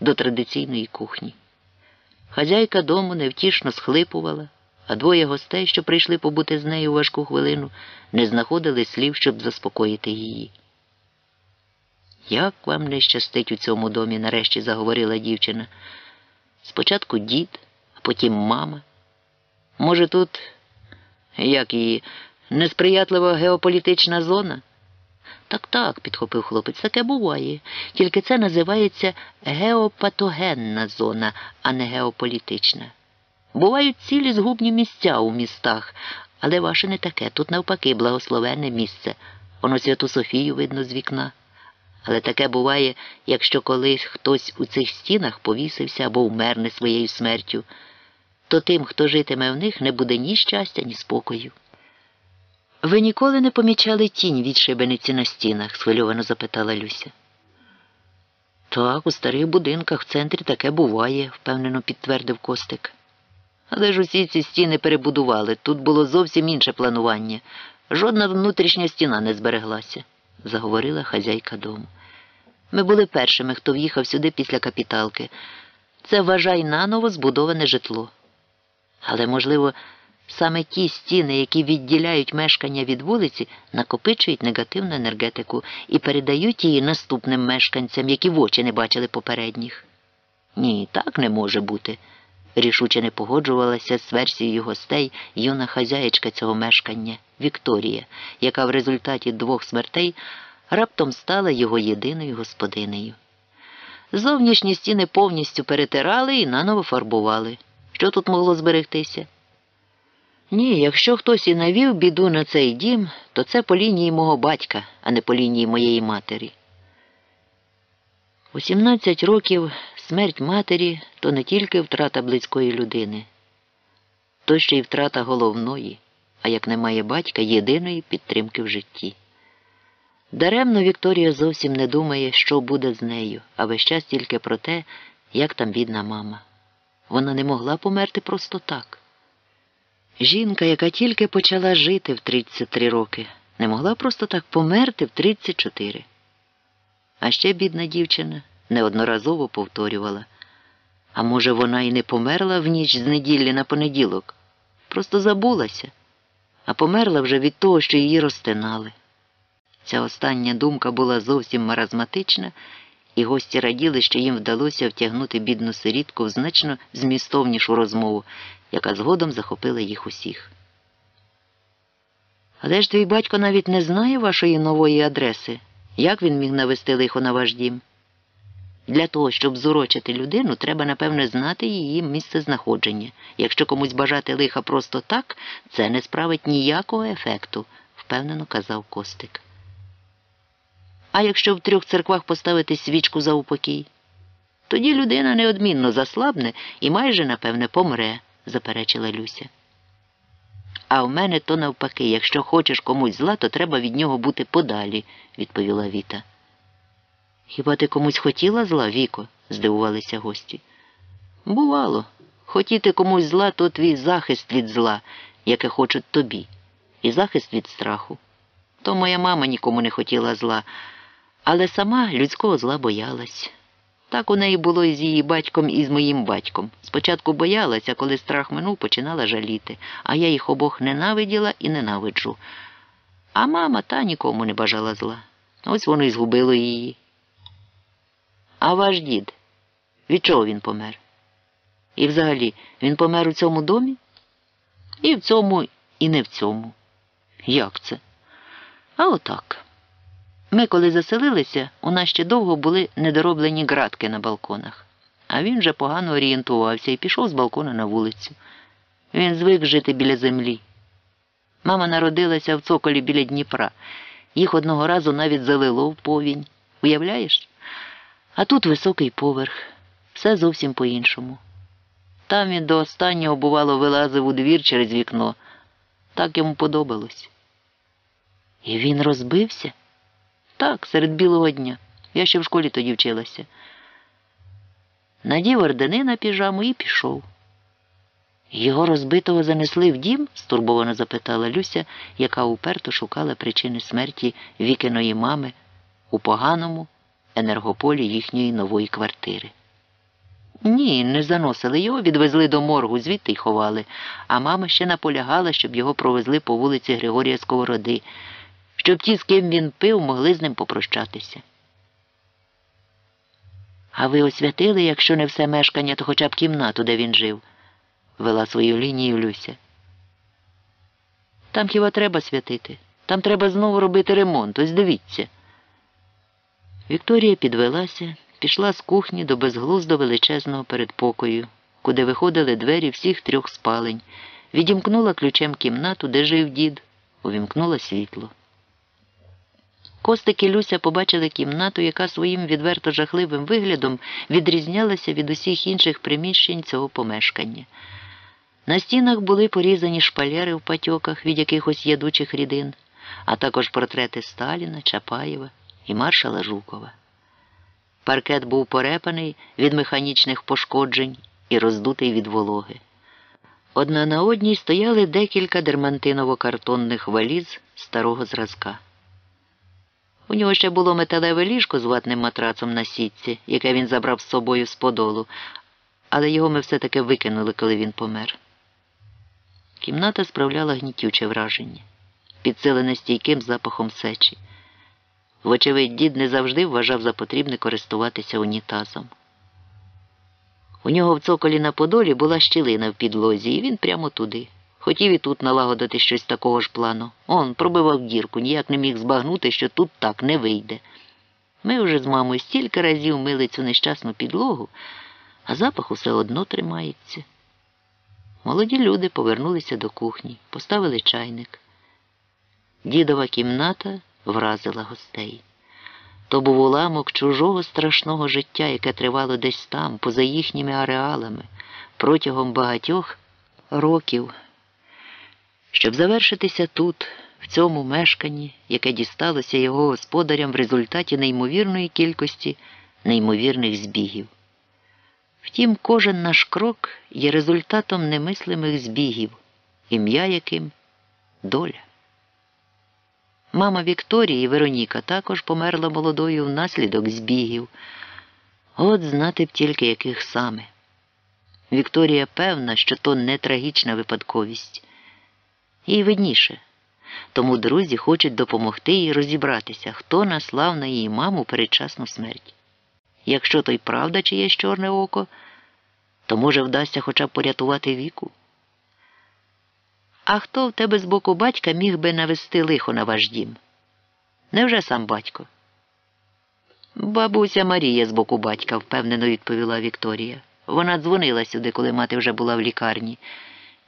до традиційної кухні. Хазяйка дому невтішно схлипувала, а двоє гостей, що прийшли побути з нею важку хвилину, не знаходили слів, щоб заспокоїти її. Як вам не щастить у цьому домі, нарешті заговорила дівчина. Спочатку дід, а потім мама. Може, тут, як її, несприятлива геополітична зона? Так, так, підхопив хлопець, таке буває. Тільки це називається геопатогенна зона, а не геополітична. Бувають цілі згубні місця у містах, але ваше не таке. Тут навпаки благословенне місце. Воно Святу Софію видно з вікна. Але таке буває, якщо колись хтось у цих стінах повісився або вмерне своєю смертю, то тим, хто житиме в них, не буде ні щастя, ні спокою. Ви ніколи не помічали тінь від шибениці на стінах? схвильовано запитала Люся. Так, у старих будинках в центрі таке буває, впевнено підтвердив Костик. Але ж усі ці стіни перебудували. Тут було зовсім інше планування. Жодна внутрішня стіна не збереглася, заговорила хазяйка дому. Ми були першими, хто в'їхав сюди після капіталки. Це вважай наново збудоване житло. Але, можливо, Саме ті стіни, які відділяють мешкання від вулиці, накопичують негативну енергетику і передають її наступним мешканцям, які в очі не бачили попередніх. Ні, так не може бути. Рішуче не погоджувалася з версією гостей юна хазяєчка цього мешкання Вікторія, яка в результаті двох смертей раптом стала його єдиною господинею. Зовнішні стіни повністю перетирали і наново фарбували. Що тут могло зберегтися? Ні, якщо хтось і навів біду на цей дім, то це по лінії мого батька, а не по лінії моєї матері. У 17 років смерть матері то не тільки втрата близької людини, то ще й втрата головної, а як немає батька, єдиної підтримки в житті. Даремно Вікторія зовсім не думає, що буде з нею, а весь час тільки про те, як там бідна мама. Вона не могла померти просто так. Жінка, яка тільки почала жити в 33 роки, не могла просто так померти в 34. А ще бідна дівчина неодноразово повторювала. А може, вона і не померла в ніч з неділі на понеділок, просто забулася, а померла вже від того, що її розтинали. Ця остання думка була зовсім маразматична, і гості раділи, що їм вдалося втягнути бідну сирітку в значно змістовнішу розмову, яка згодом захопила їх усіх. Але ж твій батько навіть не знає вашої нової адреси. Як він міг навести лихо на ваш дім? Для того, щоб зурочити людину, треба, напевне, знати її місце знаходження. Якщо комусь бажати лиха просто так, це не справить ніякого ефекту, впевнено казав Костик. А якщо в трьох церквах поставити свічку за упокій? Тоді людина неодмінно заслабне і майже, напевне, помре, заперечила Люся. А в мене то навпаки, якщо хочеш комусь зла, то треба від нього бути подалі, відповіла Віта. Хіба ти комусь хотіла зла, Віко? здивувалися гості. Бувало, хотіти комусь зла, то твій захист від зла, яке хочуть тобі, і захист від страху. То моя мама нікому не хотіла зла, але сама людського зла боялась. Так у неї було і з її батьком, і з моїм батьком. Спочатку боялась, а коли страх минув, починала жаліти, а я їх обох ненавиділа і ненавиджу. А мама та нікому не бажала зла. Ось воно і згубило її. А ваш дід, від чого він помер? І взагалі, він помер у цьому домі? І в цьому, і не в цьому. Як це? А отак. Ми, коли заселилися, у нас ще довго були недороблені ґратки на балконах, а він вже погано орієнтувався і пішов з балкона на вулицю. Він звик жити біля землі. Мама народилася в цоколі біля Дніпра. Їх одного разу навіть залило в повінь. Уявляєш? А тут високий поверх, все зовсім по-іншому. Там він до останнього, бувало, вилазив у двір через вікно. Так йому подобалось. І він розбився? Так, серед білого дня. Я ще в школі тоді вчилася. Надів ордени на піжаму і пішов. Його розбитого занесли в дім? стурбовано запитала Люся, яка уперто шукала причини смерті вікиної мами у поганому енергополі їхньої нової квартири. Ні, не заносили його, відвезли до моргу, звідти й ховали, а мама ще наполягала, щоб його провезли по вулиці Григорія Сковороди, щоб ті, з ким він пив, могли з ним попрощатися. А ви освятили, якщо не все мешкання, то хоча б кімнату, де він жив, вела свою лінію Люся. Там хіба треба святити? Там треба знову робити ремонт, ось дивіться. Вікторія підвелася, пішла з кухні до безглуздо величезного передпокою, куди виходили двері всіх трьох спалень, відімкнула ключем кімнату, де жив дід, увімкнула світло. Костик і Люся побачили кімнату, яка своїм відверто жахливим виглядом відрізнялася від усіх інших приміщень цього помешкання. На стінах були порізані шпалери в патьоках від якихось ядучих рідин, а також портрети Сталіна, Чапаєва і маршала Жукова. Паркет був порепаний від механічних пошкоджень і роздутий від вологи. Одна на одній стояли декілька дермантиново-картонних валіз старого зразка. У нього ще було металеве ліжко з ватним матрацом на сітці, яке він забрав з собою з подолу, але його ми все-таки викинули, коли він помер. Кімната справляла гнітюче враження, підсилене стійким запахом сечі. Вочевидь, дід не завжди вважав за потрібне користуватися унітазом. У нього в цоколі на подолі була щілина в підлозі, і він прямо туди. Хотів і тут налагодити щось такого ж плану. Он пробивав дірку, ніяк не міг збагнути, що тут так не вийде. Ми вже з мамою стільки разів мили цю нещасну підлогу, а запах усе одно тримається. Молоді люди повернулися до кухні, поставили чайник. Дідова кімната вразила гостей. То був уламок чужого страшного життя, яке тривало десь там, поза їхніми ареалами, протягом багатьох років. Щоб завершитися тут, в цьому мешканні, яке дісталося його господарям в результаті неймовірної кількості неймовірних збігів. Втім, кожен наш крок є результатом немислимих збігів, ім'я яким доля. Мама Вікторії Вероніка також померла молодою внаслідок збігів. От знати б тільки яких саме. Вікторія певна, що то не трагічна випадковість. Їй видніше. Тому друзі хочуть допомогти їй розібратися, хто наслав на її маму передчасну смерть. Якщо то й правда чиєсь чорне око, то може вдасться хоча б порятувати віку. А хто в тебе з боку батька міг би навести лихо на ваш дім? Невже сам батько? Бабуся Марія з боку батька, впевнено відповіла Вікторія. Вона дзвонила сюди, коли мати вже була в лікарні.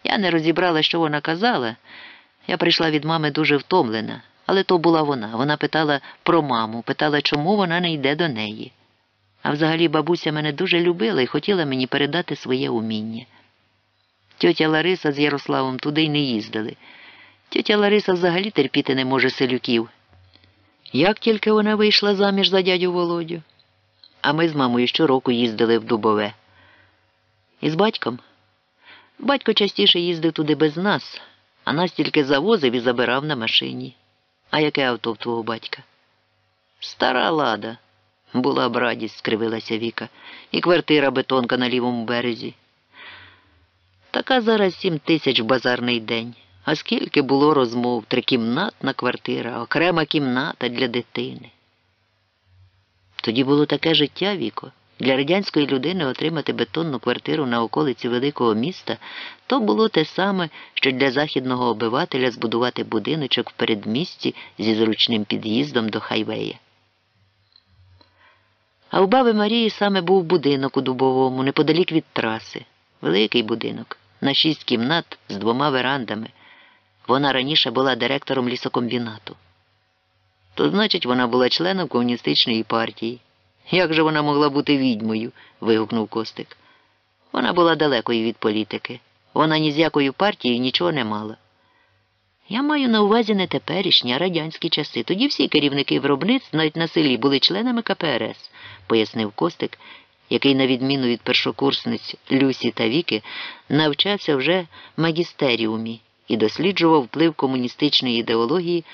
Я не розібрала, що вона казала. Я прийшла від мами дуже втомлена, але то була вона. Вона питала про маму, питала, чому вона не йде до неї. А взагалі бабуся мене дуже любила і хотіла мені передати своє уміння. Тьотя Лариса з Ярославом туди й не їздили. Тьотя Лариса взагалі терпіти не може селюків. Як тільки вона вийшла заміж за дядю Володю, а ми з мамою щороку їздили в Дубове. І з батьком. Батько частіше їздив туди без нас, а нас тільки завозив і забирав на машині. А яке авто в твого батька? Стара лада. Була б радість, скривилася Віка, і квартира бетонка на лівому березі. Така зараз сім тисяч в базарний день. А скільки було розмов, трикімнатна квартира, окрема кімната для дитини. Тоді було таке життя, Віко. Для радянської людини отримати бетонну квартиру на околиці великого міста то було те саме, що для західного обивателя збудувати будиночок в передмісті зі зручним під'їздом до хайвея. А у баби Марії саме був будинок у Дубовому, неподалік від траси. Великий будинок, на шість кімнат з двома верандами. Вона раніше була директором лісокомбінату. То значить, вона була членом комуністичної партії. Як же вона могла бути відьмою? вигукнув Костик. Вона була далекою від політики. Вона ні з якою партією нічого не мала. Я маю на увазі не теперішні, а радянські часи. Тоді всі керівники виробництв, навіть на селі, були членами КПРС, пояснив Костик, який, на відміну від першокурсниць Люсі та Віки, навчався вже магістеріумі і досліджував вплив комуністичної ідеології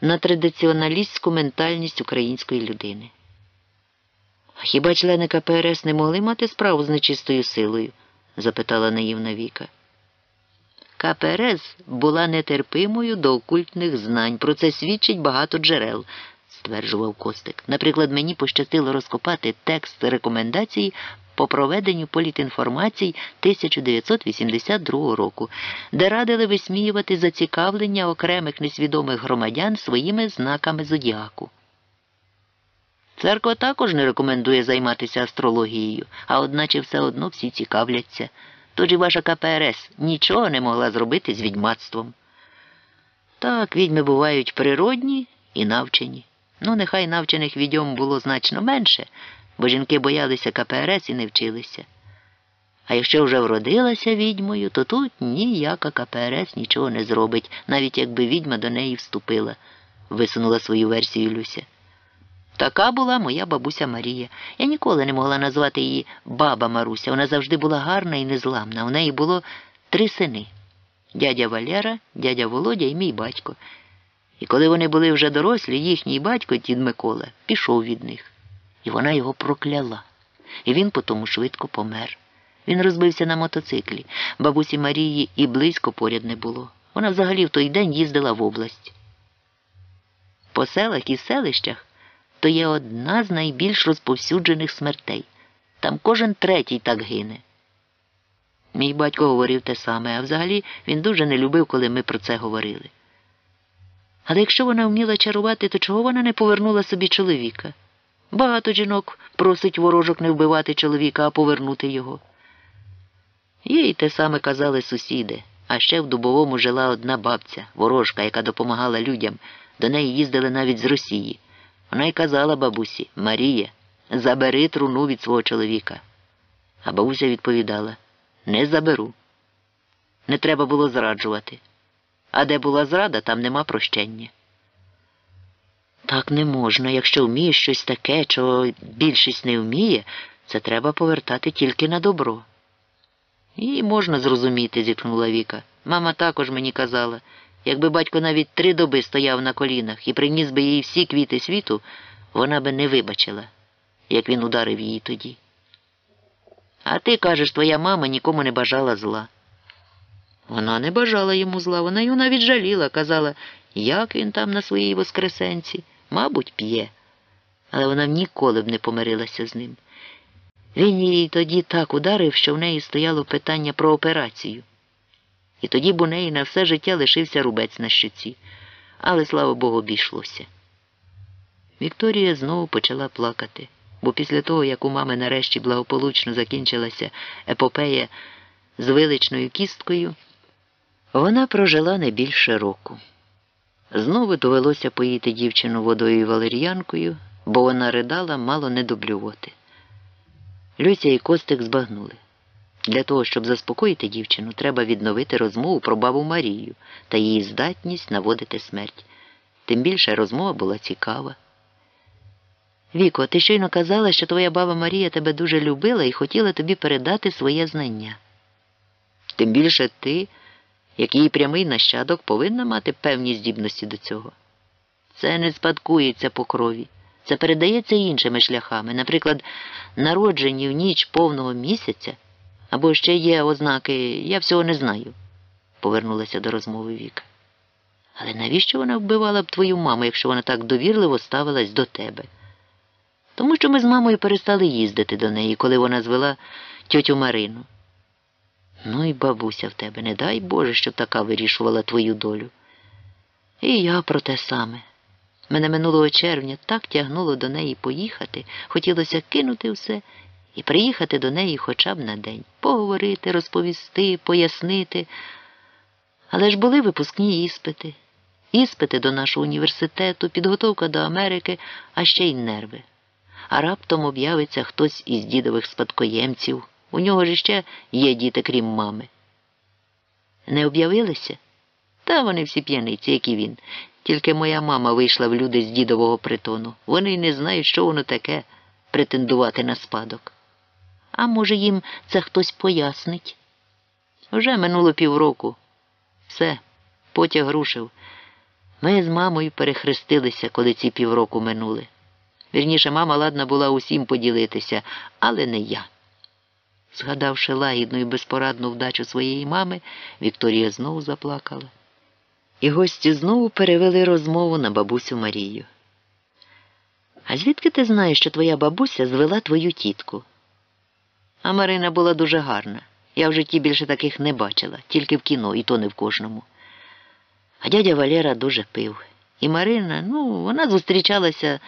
на традиціоналістську ментальність української людини. Хіба члени КПРС не могли мати справу з нечистою силою? запитала наївна Віка. КПРС була нетерпимою до окультних знань. Про це свідчить багато джерел, стверджував Костик. Наприклад, мені пощастило розкопати текст рекомендацій по проведенню політінформацій 1982 року, де радили висміювати зацікавлення окремих несвідомих громадян своїми знаками зодіаку. Церква також не рекомендує займатися астрологією, а одначе все одно всі цікавляться. Тож і ваша КПРС нічого не могла зробити з відьмацтвом. Так, відьми бувають природні і навчені. Ну, нехай навчених відьом було значно менше, бо жінки боялися КПРС і не вчилися. А якщо вже вродилася відьмою, то тут ніяка КПРС нічого не зробить, навіть якби відьма до неї вступила, висунула свою версію Люся. Така була моя бабуся Марія. Я ніколи не могла назвати її баба Маруся. Вона завжди була гарна і незламна. У неї було три сини дядя Валера, дядя Володя і мій батько. І коли вони були вже дорослі, їхній батько, дід Микола, пішов від них. І вона його прокляла. І він потому швидко помер. Він розбився на мотоциклі. Бабусі Марії і близько поряд не було. Вона взагалі в той день їздила в область. По селах і селищах то є одна з найбільш розповсюджених смертей. Там кожен третій так гине. Мій батько говорив те саме, а взагалі він дуже не любив, коли ми про це говорили. Але якщо вона вміла чарувати, то чого вона не повернула собі чоловіка? Багато жінок просить ворожок не вбивати чоловіка, а повернути його. Їй те саме казали сусіди, а ще в Дубовому жила одна бабця, ворожка, яка допомагала людям. До неї їздили навіть з Росії. Вона й казала бабусі Марія, забери труну від свого чоловіка. А бабуся відповідала Не заберу. Не треба було зраджувати. А де була зрада, там нема прощення. Так не можна. Якщо вмієш щось таке, чого більшість не вміє, це треба повертати тільки на добро. Її можна зрозуміти, зітхнула Віка. Мама також мені казала, якби батько навіть три доби стояв на колінах і приніс би їй всі квіти світу, вона би не вибачила, як він ударив її тоді. А ти кажеш, твоя мама нікому не бажала зла. Вона не бажала йому зла, вона його навіть жаліла, казала, як він там на своїй воскресенці, мабуть, п'є. Але вона ніколи б не помирилася з ним. Він її тоді так ударив, що в неї стояло питання про операцію. І тоді б у неї на все життя лишився рубець на щоці. Але, слава Богу, обійшлося. Вікторія знову почала плакати, бо після того, як у мами нарешті благополучно закінчилася епопея з виличною кісткою, вона прожила не більше року. Знову довелося поїти дівчину водою і валер'янкою, бо вона ридала мало не доблювати. Люся і Костик збагнули. Для того, щоб заспокоїти дівчину, треба відновити розмову про бабу Марію та її здатність наводити смерть. Тим більше розмова була цікава. Віко, ти щойно казала, що твоя баба Марія тебе дуже любила і хотіла тобі передати своє знання. Тим більше ти, як її прямий нащадок, повинна мати певні здібності до цього. Це не спадкується по крові. Це передається іншими шляхами, наприклад, народжені в ніч повного місяця, або ще є ознаки, я всього не знаю, повернулася до розмови Віка. Але навіщо вона вбивала б твою маму, якщо вона так довірливо ставилась до тебе? Тому що ми з мамою перестали їздити до неї, коли вона звела тьотю Марину. Ну і бабуся в тебе, не дай Боже, щоб така вирішувала твою долю. І я про те саме. Мене минулого червня так тягнуло до неї поїхати, хотілося кинути все і приїхати до неї хоча б на день, поговорити, розповісти, пояснити. Але ж були випускні іспити, іспити до нашого університету, підготовка до Америки, а ще й нерви. А раптом об'явиться хтось із дідових спадкоємців. У нього ж ще є діти, крім мами. Не об'явилися? Та вони всі п'яниці, як і він. Тільки моя мама вийшла в люди з дідового притону. Вони й не знають, що воно таке претендувати на спадок. А може, їм це хтось пояснить? Вже минуло півроку. Все, потяг рушив. Ми з мамою перехрестилися, коли ці півроку минули. Вірніше, мама ладна була усім поділитися, але не я. Згадавши лагідну і безпорадну вдачу своєї мами, Вікторія знову заплакала. І гості знову перевели розмову на бабусю Марію. А звідки ти знаєш, що твоя бабуся звела твою тітку? А Марина була дуже гарна. Я в житті більше таких не бачила, тільки в кіно, і то не в кожному. А дядя Валера дуже пив. І Марина, ну, вона зустрічалася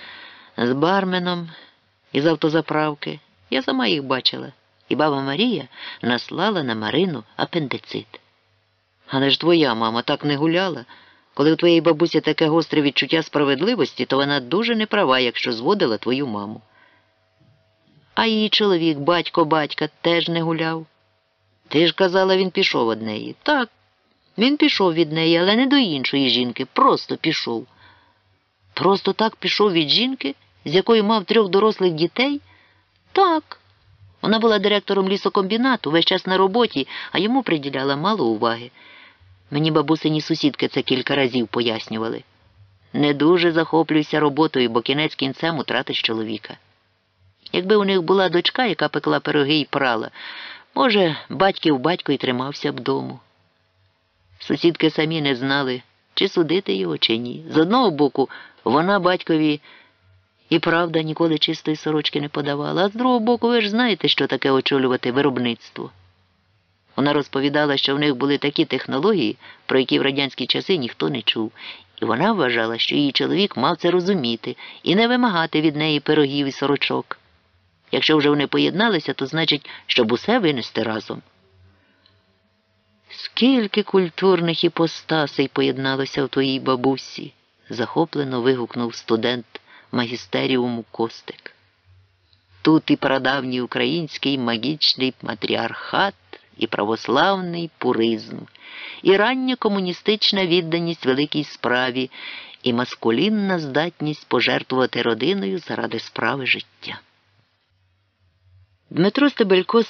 з барменом із автозаправки. Я сама їх бачила. І баба Марія наслала на Марину апендицит. Але ж твоя мама так не гуляла. Коли у твоєї бабусі таке гостре відчуття справедливості, то вона дуже не права, якщо зводила твою маму. А її чоловік, батько батька, теж не гуляв. Ти ж казала, він пішов від неї. Так, він пішов від неї, але не до іншої жінки, просто пішов. Просто так пішов від жінки, з якою мав трьох дорослих дітей? Так. Вона була директором лісокомбінату, весь час на роботі, а йому приділяла мало уваги. Мені бабусині сусідки це кілька разів пояснювали. Не дуже захоплюйся роботою, бо кінець кінцем утратиш чоловіка. Якби у них була дочка, яка пекла пироги і прала, може, батьків батько й тримався б дому. Сусідки самі не знали, чи судити його, чи ні. З одного боку, вона батькові і правда ніколи чистої сорочки не подавала, а з другого боку, ви ж знаєте, що таке очолювати виробництво. Вона розповідала, що в них були такі технології, про які в радянські часи ніхто не чув. І вона вважала, що її чоловік мав це розуміти і не вимагати від неї пирогів і сорочок. Якщо вже вони поєдналися, то значить, щоб усе винести разом. Скільки культурних іпостасей поєдналося в твоїй бабусі, захоплено вигукнув студент магістеріуму Костик. Тут і прадавній український магічний матріархат, і православний пуризм, і рання комуністична відданість великій справі, і маскулінна здатність пожертвувати родиною заради справи життя. Дмитро Стебелько